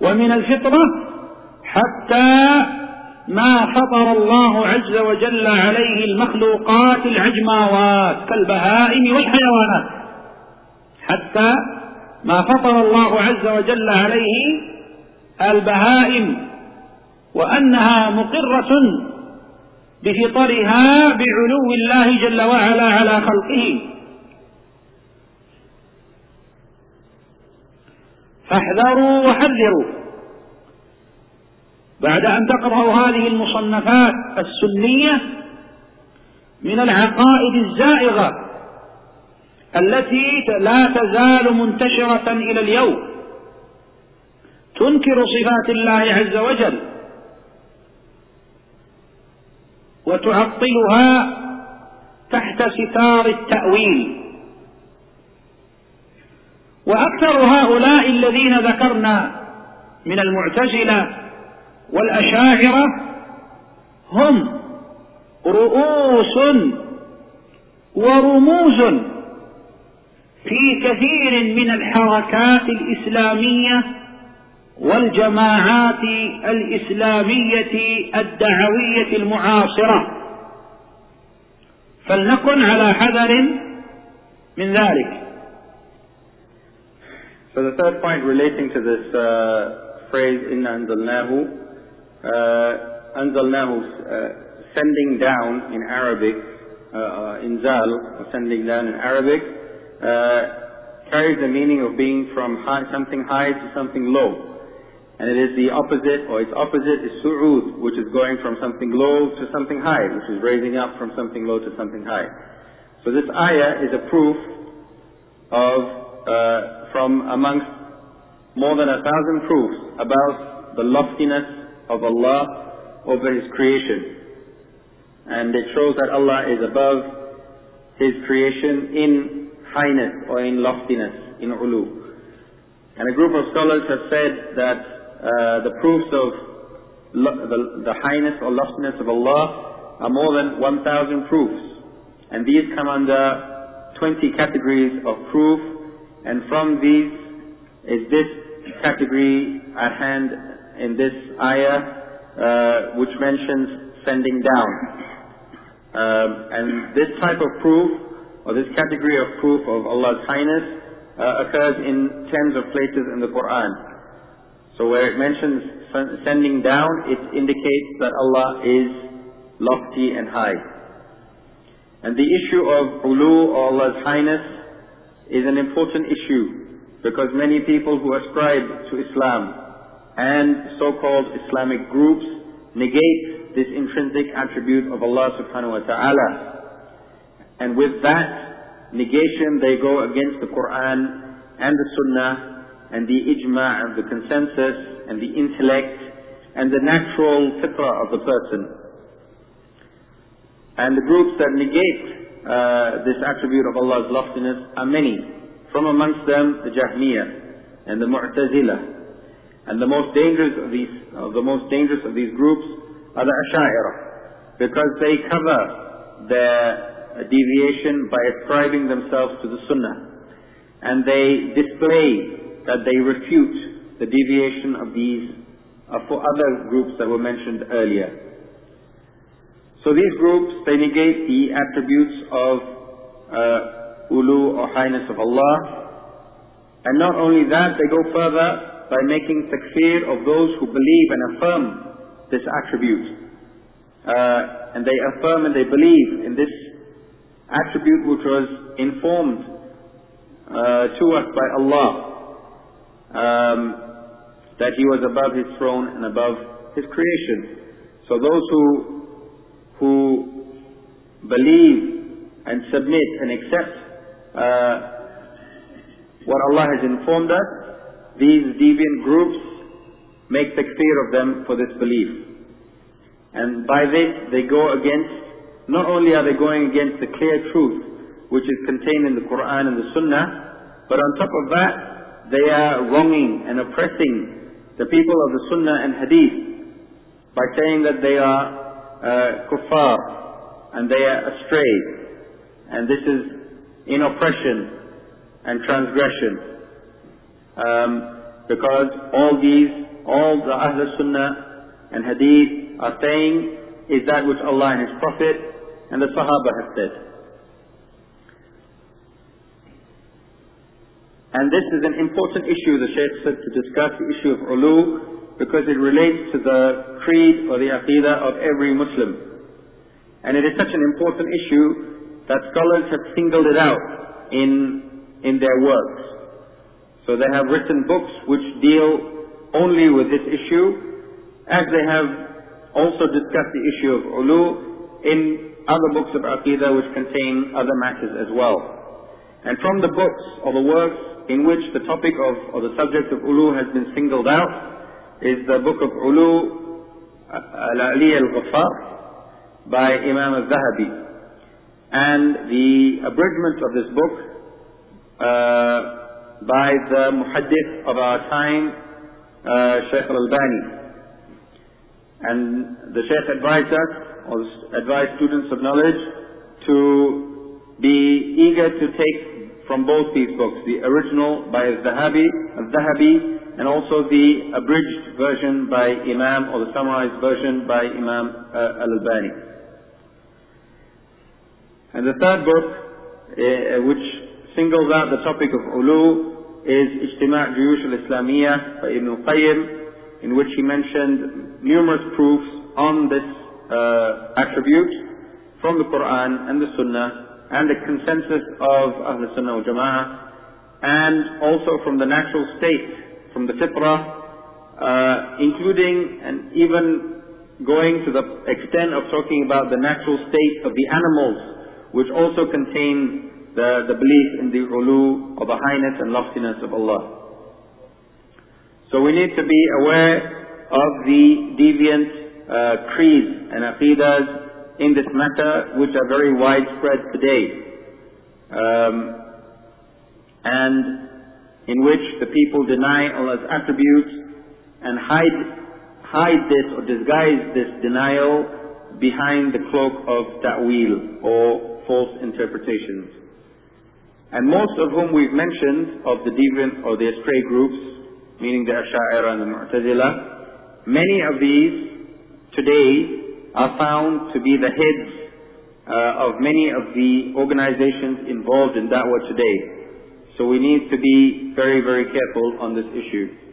ومن الفطرة حتى ما فطر الله عز وجل عليه المخلوقات العجماوات كالبهائم والحيوانات. حتى ما فطر الله عز وجل عليه البهائم وأنها مقرة بفطرها بعلو الله جل وعلا على خلقه. فاحذروا وحذروا. بعد أن تقرأوا هذه المصنفات السنية من العقائد الزائغة التي لا تزال منتشرة إلى اليوم تنكر صفات الله عز وجل. وتعطلها تحت ستار التأويل. وأكثر هؤلاء الذين ذكرنا من المعتزلة والأشاعرة هم رؤوس ورموز في كثير من الحركات الإسلامية والجماعات الإسلامية الدعوية المعاصرة فلنكن على حذر من ذلك So the third point relating to this uh, phrase inna anzalnahu uh, anzalnahu uh, sending down in Arabic uh, uh, inzal sending down in Arabic uh, carries the meaning of being from high, something high to something low And it is the opposite, or its opposite is su'ud, which is going from something low to something high, which is raising up from something low to something high. So this ayah is a proof of, uh, from amongst more than a thousand proofs about the loftiness of Allah over His creation. And it shows that Allah is above His creation in highness or in loftiness, in ulu. And a group of scholars have said that uh, the proofs of the, the highness or loftiness of Allah are more than 1,000 proofs. And these come under 20 categories of proof. And from these is this category at hand in this ayah, uh, which mentions sending down. Um, and this type of proof, or this category of proof of Allah's highness, uh, occurs in tens of places in the Quran. So where it mentions sending down, it indicates that Allah is lofty and high. And the issue of ulu or Allah's highness is an important issue because many people who ascribe to Islam and so-called Islamic groups negate this intrinsic attribute of Allah subhanahu wa ta'ala. And with that negation they go against the Quran and the Sunnah and the ijma' and the consensus and the intellect and the natural fitrah of the person. And the groups that negate uh, this attribute of Allah's loftiness are many. From amongst them, the Jahmiyyah and the Mu'tazila. And the most dangerous of these, uh, the most dangerous of these groups are the Asha'ira, because they cover their deviation by ascribing themselves to the Sunnah. And they display that they refute the deviation of these uh, for other groups that were mentioned earlier. So these groups, they negate the attributes of uh, ulu or highness of Allah. And not only that, they go further by making takfir of those who believe and affirm this attribute. Uh, and they affirm and they believe in this attribute which was informed uh, to us by Allah um, that he was above his throne and above his creation. So those who who believe and submit and accept uh, what Allah has informed us, these deviant groups make takfir of them for this belief. And by this they go against, not only are they going against the clear truth which is contained in the Quran and the Sunnah, but on top of that, they are wronging and oppressing the people of the Sunnah and Hadith by saying that they are uh, kuffar and they are astray and this is in oppression and transgression um, because all these all the Ahl Sunnah and Hadith are saying is that which Allah and His Prophet and the Sahaba have said. And this is an important issue, the Shaykh said, to discuss the issue of ulu, because it relates to the creed or the aqidah of every Muslim. And it is such an important issue that scholars have singled it out in, in their works. So they have written books which deal only with this issue, as they have also discussed the issue of ulu in other books of aqidah which contain other matters as well. And from the books or the works in which the topic of or the subject of ulu has been singled out is the book of ulu al-Ali al-Ghaffar by Imam al-Zahabi. And the abridgment of this book uh, by the muhaddith of our time, uh, Shaykh al-Albani. And the Shaykh advised us, or advised students of knowledge, to be eager to take from both these books, the original by Zahabi, Zahabi, and also the abridged version by Imam, or the summarized version by Imam uh, Al-Albani. And the third book, uh, which singles out the topic of ulu, is Ijtima' Juyush al-Islamiyah by Ibn Qayyim, in which he mentioned numerous proofs on this uh, attribute from the Quran and the Sunnah and the consensus of Ahl Sunnah wal Jama'ah and also from the natural state, from the fitrah, uh, including and even going to the extent of talking about the natural state of the animals, which also contain the, the belief in the ulu or the highness and loftiness of Allah. So we need to be aware of the deviant uh, creeds and aqidas in this matter, which are very widespread today, um, and in which the people deny Allah's attributes and hide hide this or disguise this denial behind the cloak of ta'wil or false interpretations. And most of whom we've mentioned of the deviant or the astray groups meaning the Ash'ira and the Mu'tazila, many of these today are found to be the heads uh, of many of the organizations involved in da'wah today. So we need to be very, very careful on this issue.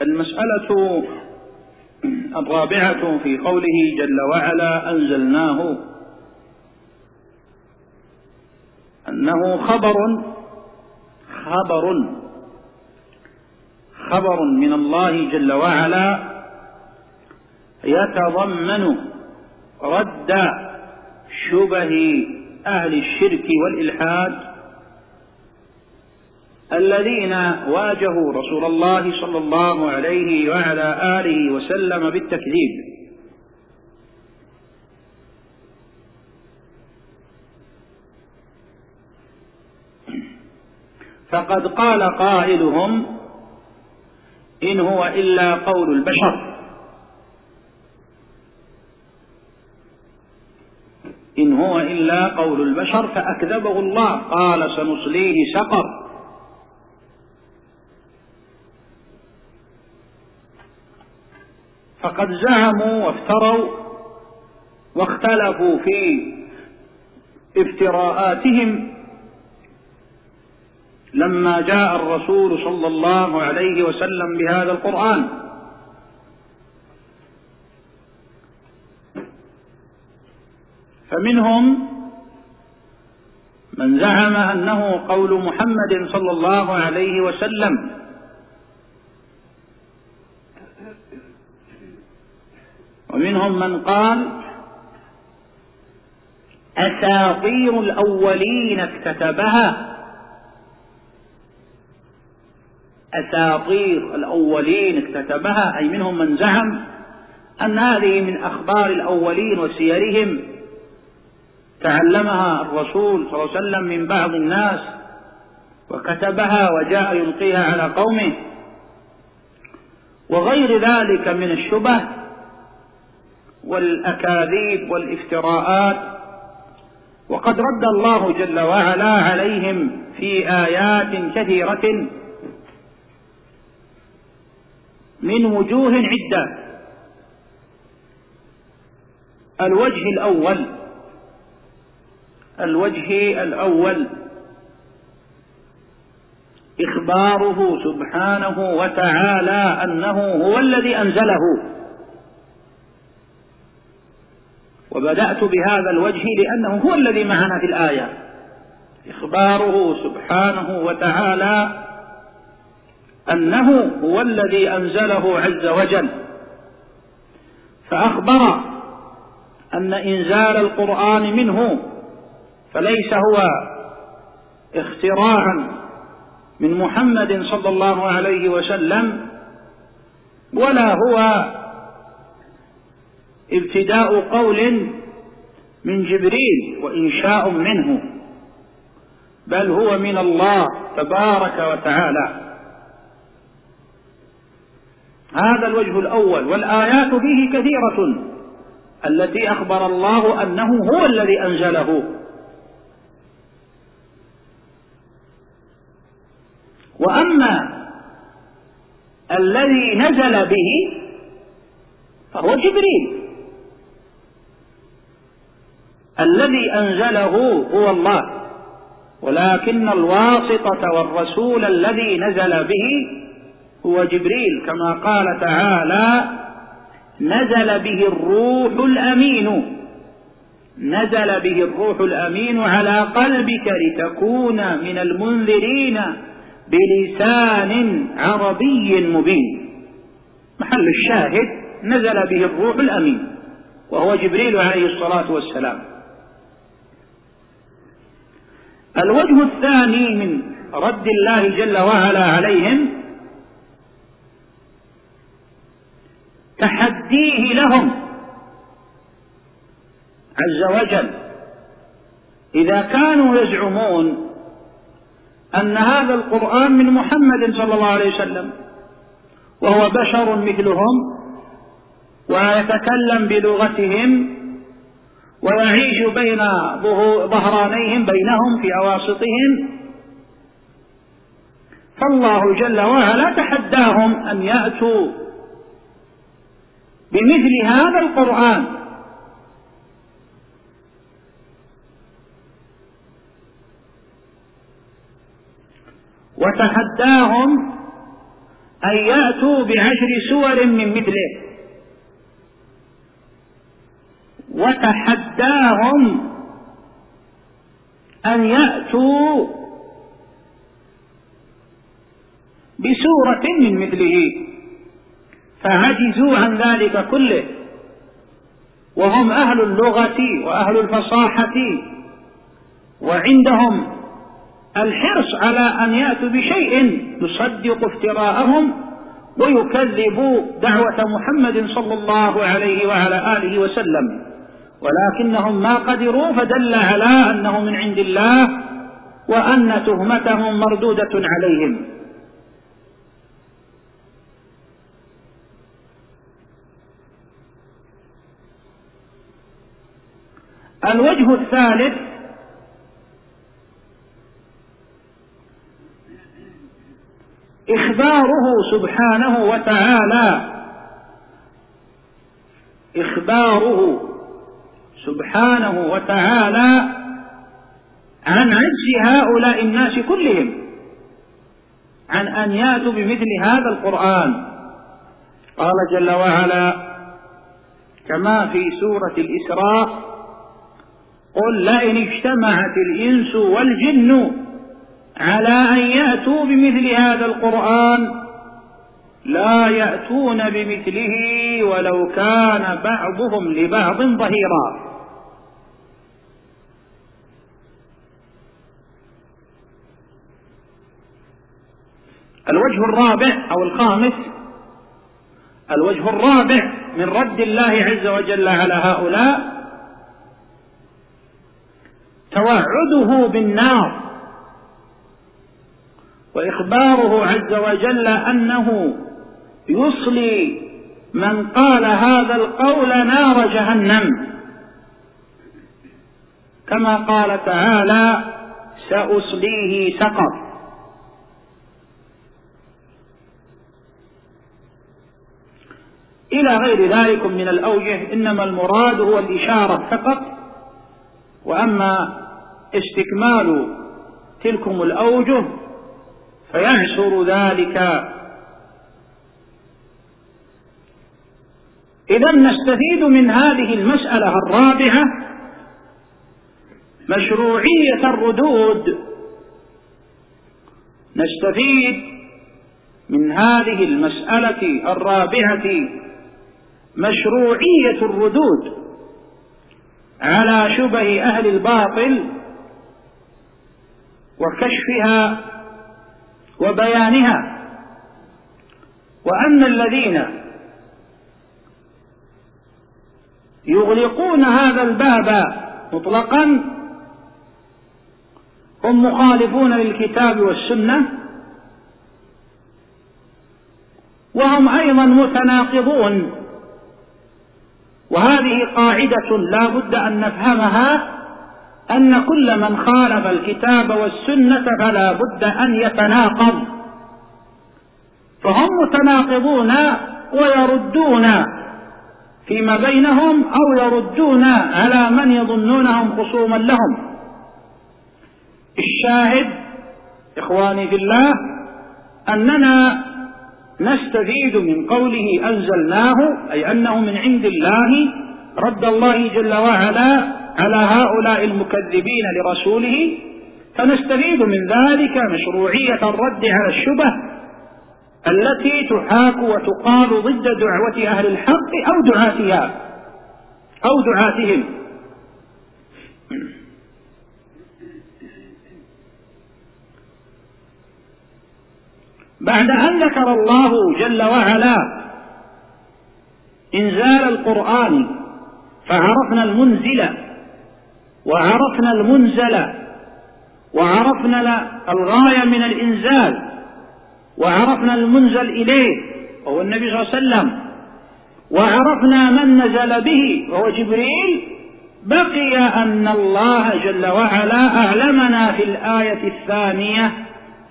المسألة الرابعة في قوله جل وعلا أنزلناه أنه خبر خبر خبر من الله جل وعلا يتضمن رد شبه أهل الشرك والإلحاد الذين واجهوا رسول الله صلى الله عليه وعلى آله وسلم بالتكذيب. فقد قال قائلهم إن هو إلا قول البشر. إن هو إلا قول البشر فأكذبه الله. قال سنصليه سقر. فقد زعموا وافتروا واختلفوا في افتراءاتهم لما جاء الرسول صلى الله عليه وسلم بهذا القرآن. فمنهم من زعم أنه قول محمد صلى الله عليه وسلم. ومنهم من قال أساطير الأولين اكتتبها. أساطير الأولين اكتتبها أي منهم من زعم أن هذه من أخبار الأولين وسيرهم تعلمها الرسول صلى الله عليه وسلم من بعض الناس وكتبها وجاء يلقيها على قومه. وغير ذلك من الشبه والأكاذيب والافتراءات وقد رد الله جل وعلا عليهم في آيات كثيرة من وجوه عدة. الوجه الأول الوجه الأول. إخباره سبحانه وتعالى أنه هو الذي أنزله. وبدأت بهذا الوجه لأنه هو الذي معنا في الآية. إخباره سبحانه وتعالى أنه هو الذي أنزله عز وجل. فأخبر أن إنزال القرآن منه فليس هو اختراعا من محمد صلى الله عليه وسلم ولا هو ابتداء قول من جبريل وإنشاء منه بل هو من الله تبارك وتعالى. هذا الوجه الأول والآيات فيه كثيرة. التي أخبر الله أنه هو الذي أنزله. وأما الذي نزل به فهو جبريل. الذي أنزله هو الله. ولكن الواسطة والرسول الذي نزل به هو جبريل كما قال تعالى نزل به الروح الأمين. نزل به الروح الأمين على قلبك لتكون من المنذرين بلسان عربي مبين. محل الشاهد نزل به الروح الأمين وهو جبريل عليه الصلاة والسلام. الوجه الثاني من رد الله جل وعلا عليهم تحديه لهم عز وجل. إذا كانوا يزعمون أن هذا القرآن من محمد صلى الله عليه وسلم وهو بشر مثلهم ويتكلم بلغتهم ويعيش بين ظهرانيهم بينهم في أواسطهم فالله جل وعلا تحداهم أن يأتوا بمثل هذا القرآن. وتحداهم أن يأتوا بعشر سور من مثله. وتحداهم أن يأتوا بسورة من مثله. فعجزوا عن ذلك كله. وهم أهل اللغة وأهل الفصاحة وعندهم الحرص على أن يأتوا بشيء يصدق افتراءهم ويكذب دعوة محمد صلى الله عليه وعلى آله وسلم. ولكنهم ما قدروا فدل على أنه من عند الله وأن تهمتهم مردودة عليهم. الوجه الثالث إخباره سبحانه وتعالى. إخباره سبحانه وتعالى عن عجز هؤلاء الناس كلهم عن أن يأتوا بمثل هذا القرآن. قال جل وعلا كما في سورة الإسراء قل لئن اجتمعت الإنس والجن على أن يأتوا بمثل هذا القرآن لا يأتون بمثله ولو كان بعضهم لبعض ظهيرا. الوجه الرابع أو الخامس الوجه الرابع من رد الله عز وجل على هؤلاء توعده بالنار. وإخباره عز وجل أنه يصلي من قال هذا القول نار جهنم. كما قال تعالى سأصليه سقر. إلى غير ذلك من الأوجه إنما المراد هو الإشارة فقط وأما استكمال تلكم الأوجه فيعسر ذلك. إذا نستفيد من هذه المسألة الرابعة مشروعية الردود. نستفيد من هذه المسألة الرابعة مشروعية الردود. على شبه أهل الباطل وكشفها وبيانها. وأن الذين يغلقون هذا الباب مطلقا هم مخالفون للكتاب والسنة وهم أيضا متناقضون. وهذه قاعدة لا بد أن نفهمها أن كل من خالف الكتاب والسنة فلا بد أن يتناقض. فهم متناقضون ويردون فيما بينهم أو يردون على من يظنونهم خصوما لهم. الشاهد إخواني في الله أننا نستفيد من قوله أنزلناه أي أنه من عند الله رد الله جل وعلا على هؤلاء المكذبين لرسوله فنستفيد من ذلك مشروعية الرد على الشبه التي تحاك وتقال ضد دعوة أهل الحق أو دعاتها أو دعاتهم. بعد أن ذكر الله جل وعلا إنزال القرآن فعرفنا المنزل وعرفنا المنزل وعرفنا الغاية من الإنزال وعرفنا المنزل إليه وهو النبي صلى الله عليه وسلم. وعرفنا من نزل به وهو جبريل. بقي أن الله جل وعلا أعلمنا في الآية الثانية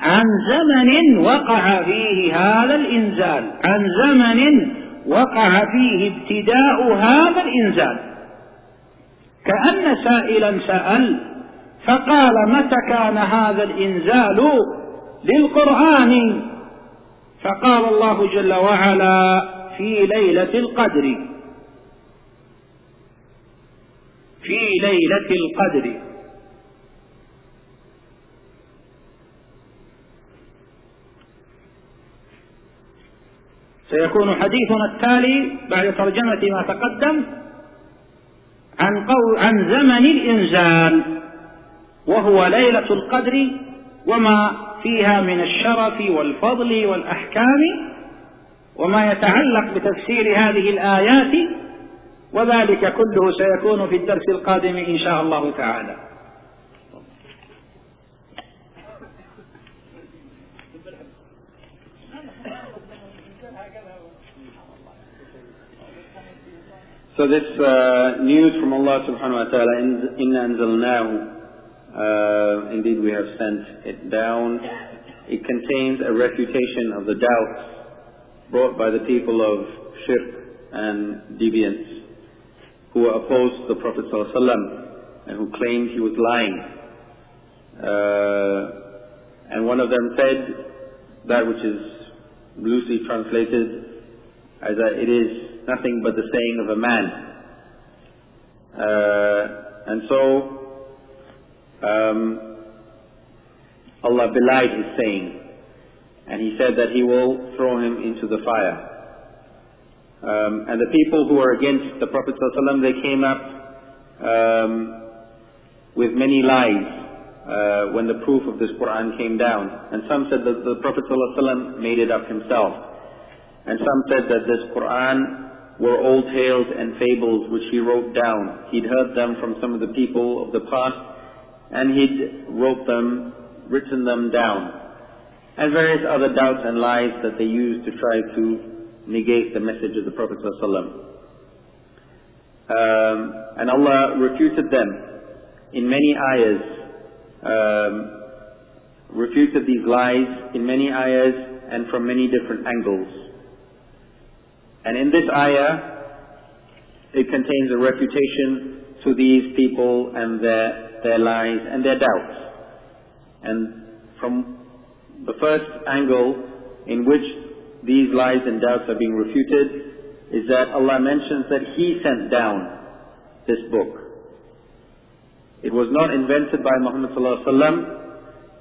عن زمن وقع فيه هذا الإنزال. عن زمن وقع فيه ابتداء هذا الإنزال. كأن سائلا سأل فقال متى كان هذا الإنزال للقرآن؟ فقال الله جل وعلا في ليلة القدر. في ليلة القدر. سيكون حديثنا التالي بعد ترجمة ما تقدم عن قول عن زمن الإنزال وهو ليلة القدر وما فيها من الشرف والفضل والأحكام وما يتعلق بتفسير هذه الآيات وذلك كله سيكون في الدرس القادم إن شاء الله تعالى. So this uh, news from Allah subhanahu wa ta'ala, inna anzalnahu, uh, indeed we have sent it down. It contains a refutation of the doubts brought by the people of shirk and deviance who opposed the Prophet ﷺ and who claimed he was lying. Uh, and one of them said that which is loosely translated as that it is nothing but the saying of a man. Uh, and so, um, Allah belied his saying. And he said that he will throw him into the fire. Um, and the people who were against the Prophet ﷺ, they came up um, with many lies uh, when the proof of this Quran came down. And some said that the Prophet ﷺ made it up himself. And some said that this Quran were old tales and fables which he wrote down. He'd heard them from some of the people of the past, and he'd wrote them, written them down. And various other doubts and lies that they used to try to negate the message of the Prophet. Um, and Allah refuted them in many ayahs, um, refuted these lies in many ayahs and from many different angles. And in this ayah, it contains a refutation to these people and their, their lies and their doubts. And from the first angle in which these lies and doubts are being refuted is that Allah mentions that He sent down this book. It was not invented by Muhammad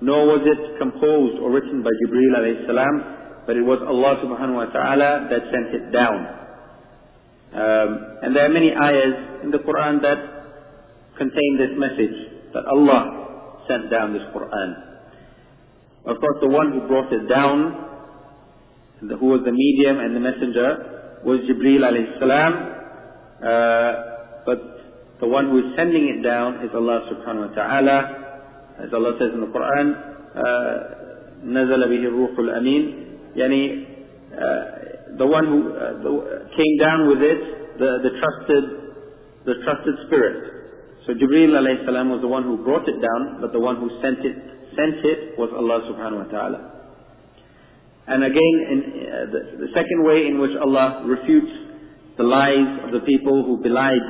nor was it composed or written by Jibreel alayhi salam, but it was Allah subhanahu wa ta'ala that sent it down. Um, and there are many ayahs in the Quran that contain this message, that Allah sent down this Quran. Of course, the one who brought it down, who was the medium and the messenger, was Jibreel alayhi salam, uh, but the one who is sending it down is Allah subhanahu wa ta'ala. As Allah says in the Quran, نزل به الروح الأمين yani, uh, the one who uh, the, came down with it, the, the trusted, the trusted spirit. So Jibril alayhi salam was the one who brought it down, but the one who sent it, sent it was Allah subhanahu wa ta'ala. And again, in, uh, the, the, second way in which Allah refutes the lies of the people who belied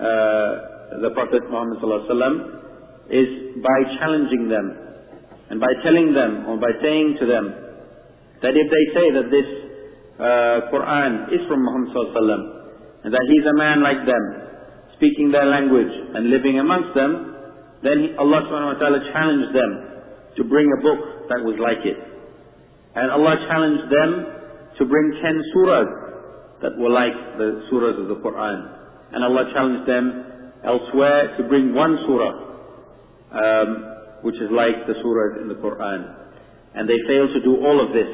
uh, the Prophet Muhammad sallallahu alaihi wasallam is by challenging them and by telling them or by saying to them that if they say that this uh, Quran is from Muhammad and that he's a man like them, speaking their language and living amongst them, then he, Allah subhanahu wa ta'ala challenged them to bring a book that was like it. And Allah challenged them to bring ten surahs that were like the surahs of the Quran. And Allah challenged them elsewhere to bring one surah, um, which is like the surahs in the Quran. And they failed to do all of this.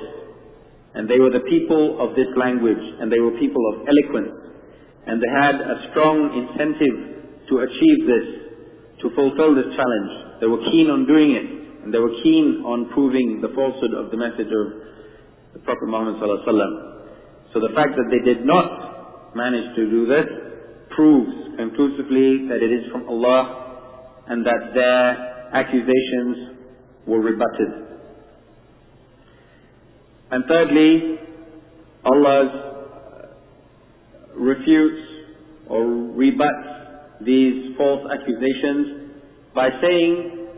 And they were the people of this language, and they were people of eloquence. And they had a strong incentive to achieve this, to fulfill this challenge. They were keen on doing it. And they were keen on proving the falsehood of the message of the Prophet Muhammad So the fact that they did not manage to do this proves conclusively that it is from Allah and that their accusations were rebutted. And thirdly, Allah refutes or rebuts these false accusations by saying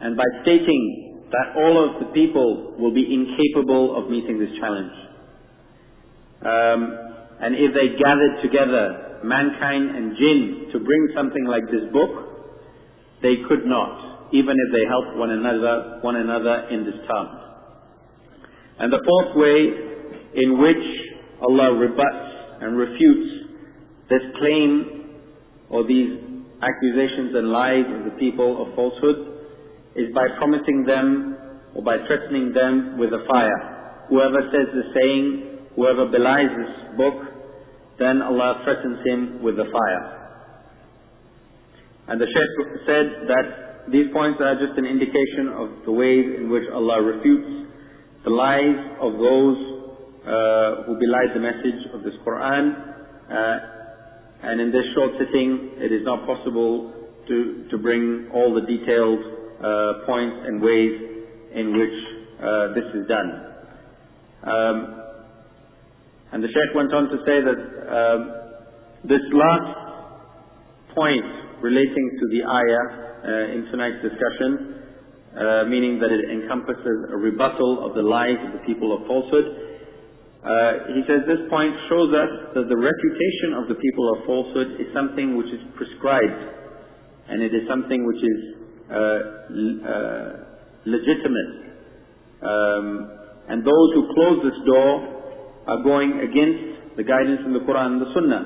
and by stating that all of the people will be incapable of meeting this challenge. Um, and if they gathered together, mankind and jinn, to bring something like this book, they could not, even if they helped one another, one another in this task. And the fourth way in which Allah rebuts and refutes this claim or these accusations and lies of the people of falsehood is by promising them or by threatening them with a fire. Whoever says the saying, whoever belies this book, then Allah threatens him with the fire. And the Shaykh said that these points are just an indication of the ways in which Allah refutes the lies of those uh, who belied the message of this Quran. Uh, and in this short sitting, it is not possible to, to bring all the detailed uh, points and ways in which uh, this is done. Um, and the Sheikh went on to say that um, this last point relating to the ayah uh, in tonight's discussion, uh, meaning that it encompasses a rebuttal of the lies of the people of falsehood, uh, he says this point shows us that the refutation of the people of falsehood is something which is prescribed and it is something which is uh, uh, legitimate. Um, and those who close this door are going against the guidance in the Quran and the Sunnah.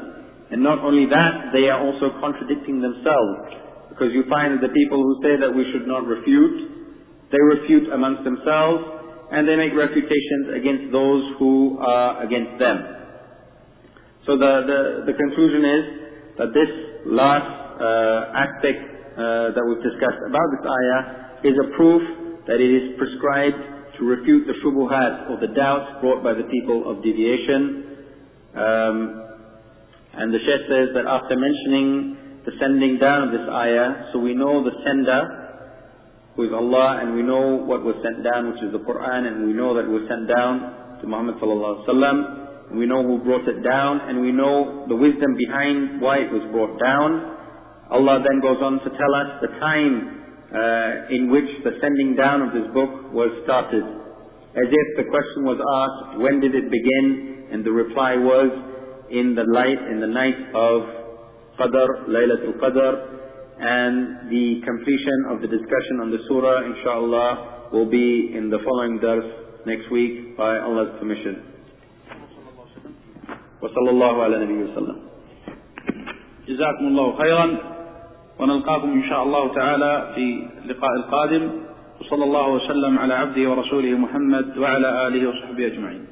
And not only that, they are also contradicting themselves. Because you find that the people who say that we should not refute, they refute amongst themselves, and they make refutations against those who are against them. So the, the, the conclusion is that this last uh, aspect uh, that we've discussed about this ayah is a proof that it is prescribed to refute the shubuhat or the doubts brought by the people of deviation. Um, and the Shaykh says that after mentioning the sending down of this ayah, so we know the sender, who is Allah, and we know what was sent down, which is the Quran, and we know that was sent down to Muhammad sallallahu alaihi wasallam. We know who brought it down, and we know the wisdom behind why it was brought down. Allah then goes on to tell us the time uh, in which the sending down of this book was started. As if the question was asked, when did it begin? And the reply was, in the light, in the night of Qadr, Laylatul Qadr, and the completion of the discussion on the surah, inshallah, will be in the following dars next week by Allah's permission. وصلى الله على نبيه وسلم جزاكم الله خيرا ونلقاكم إن شاء الله تعالى في اللقاء القادم وصلى الله وسلم على عبده ورسوله محمد وعلى آله وصحبه أجمعين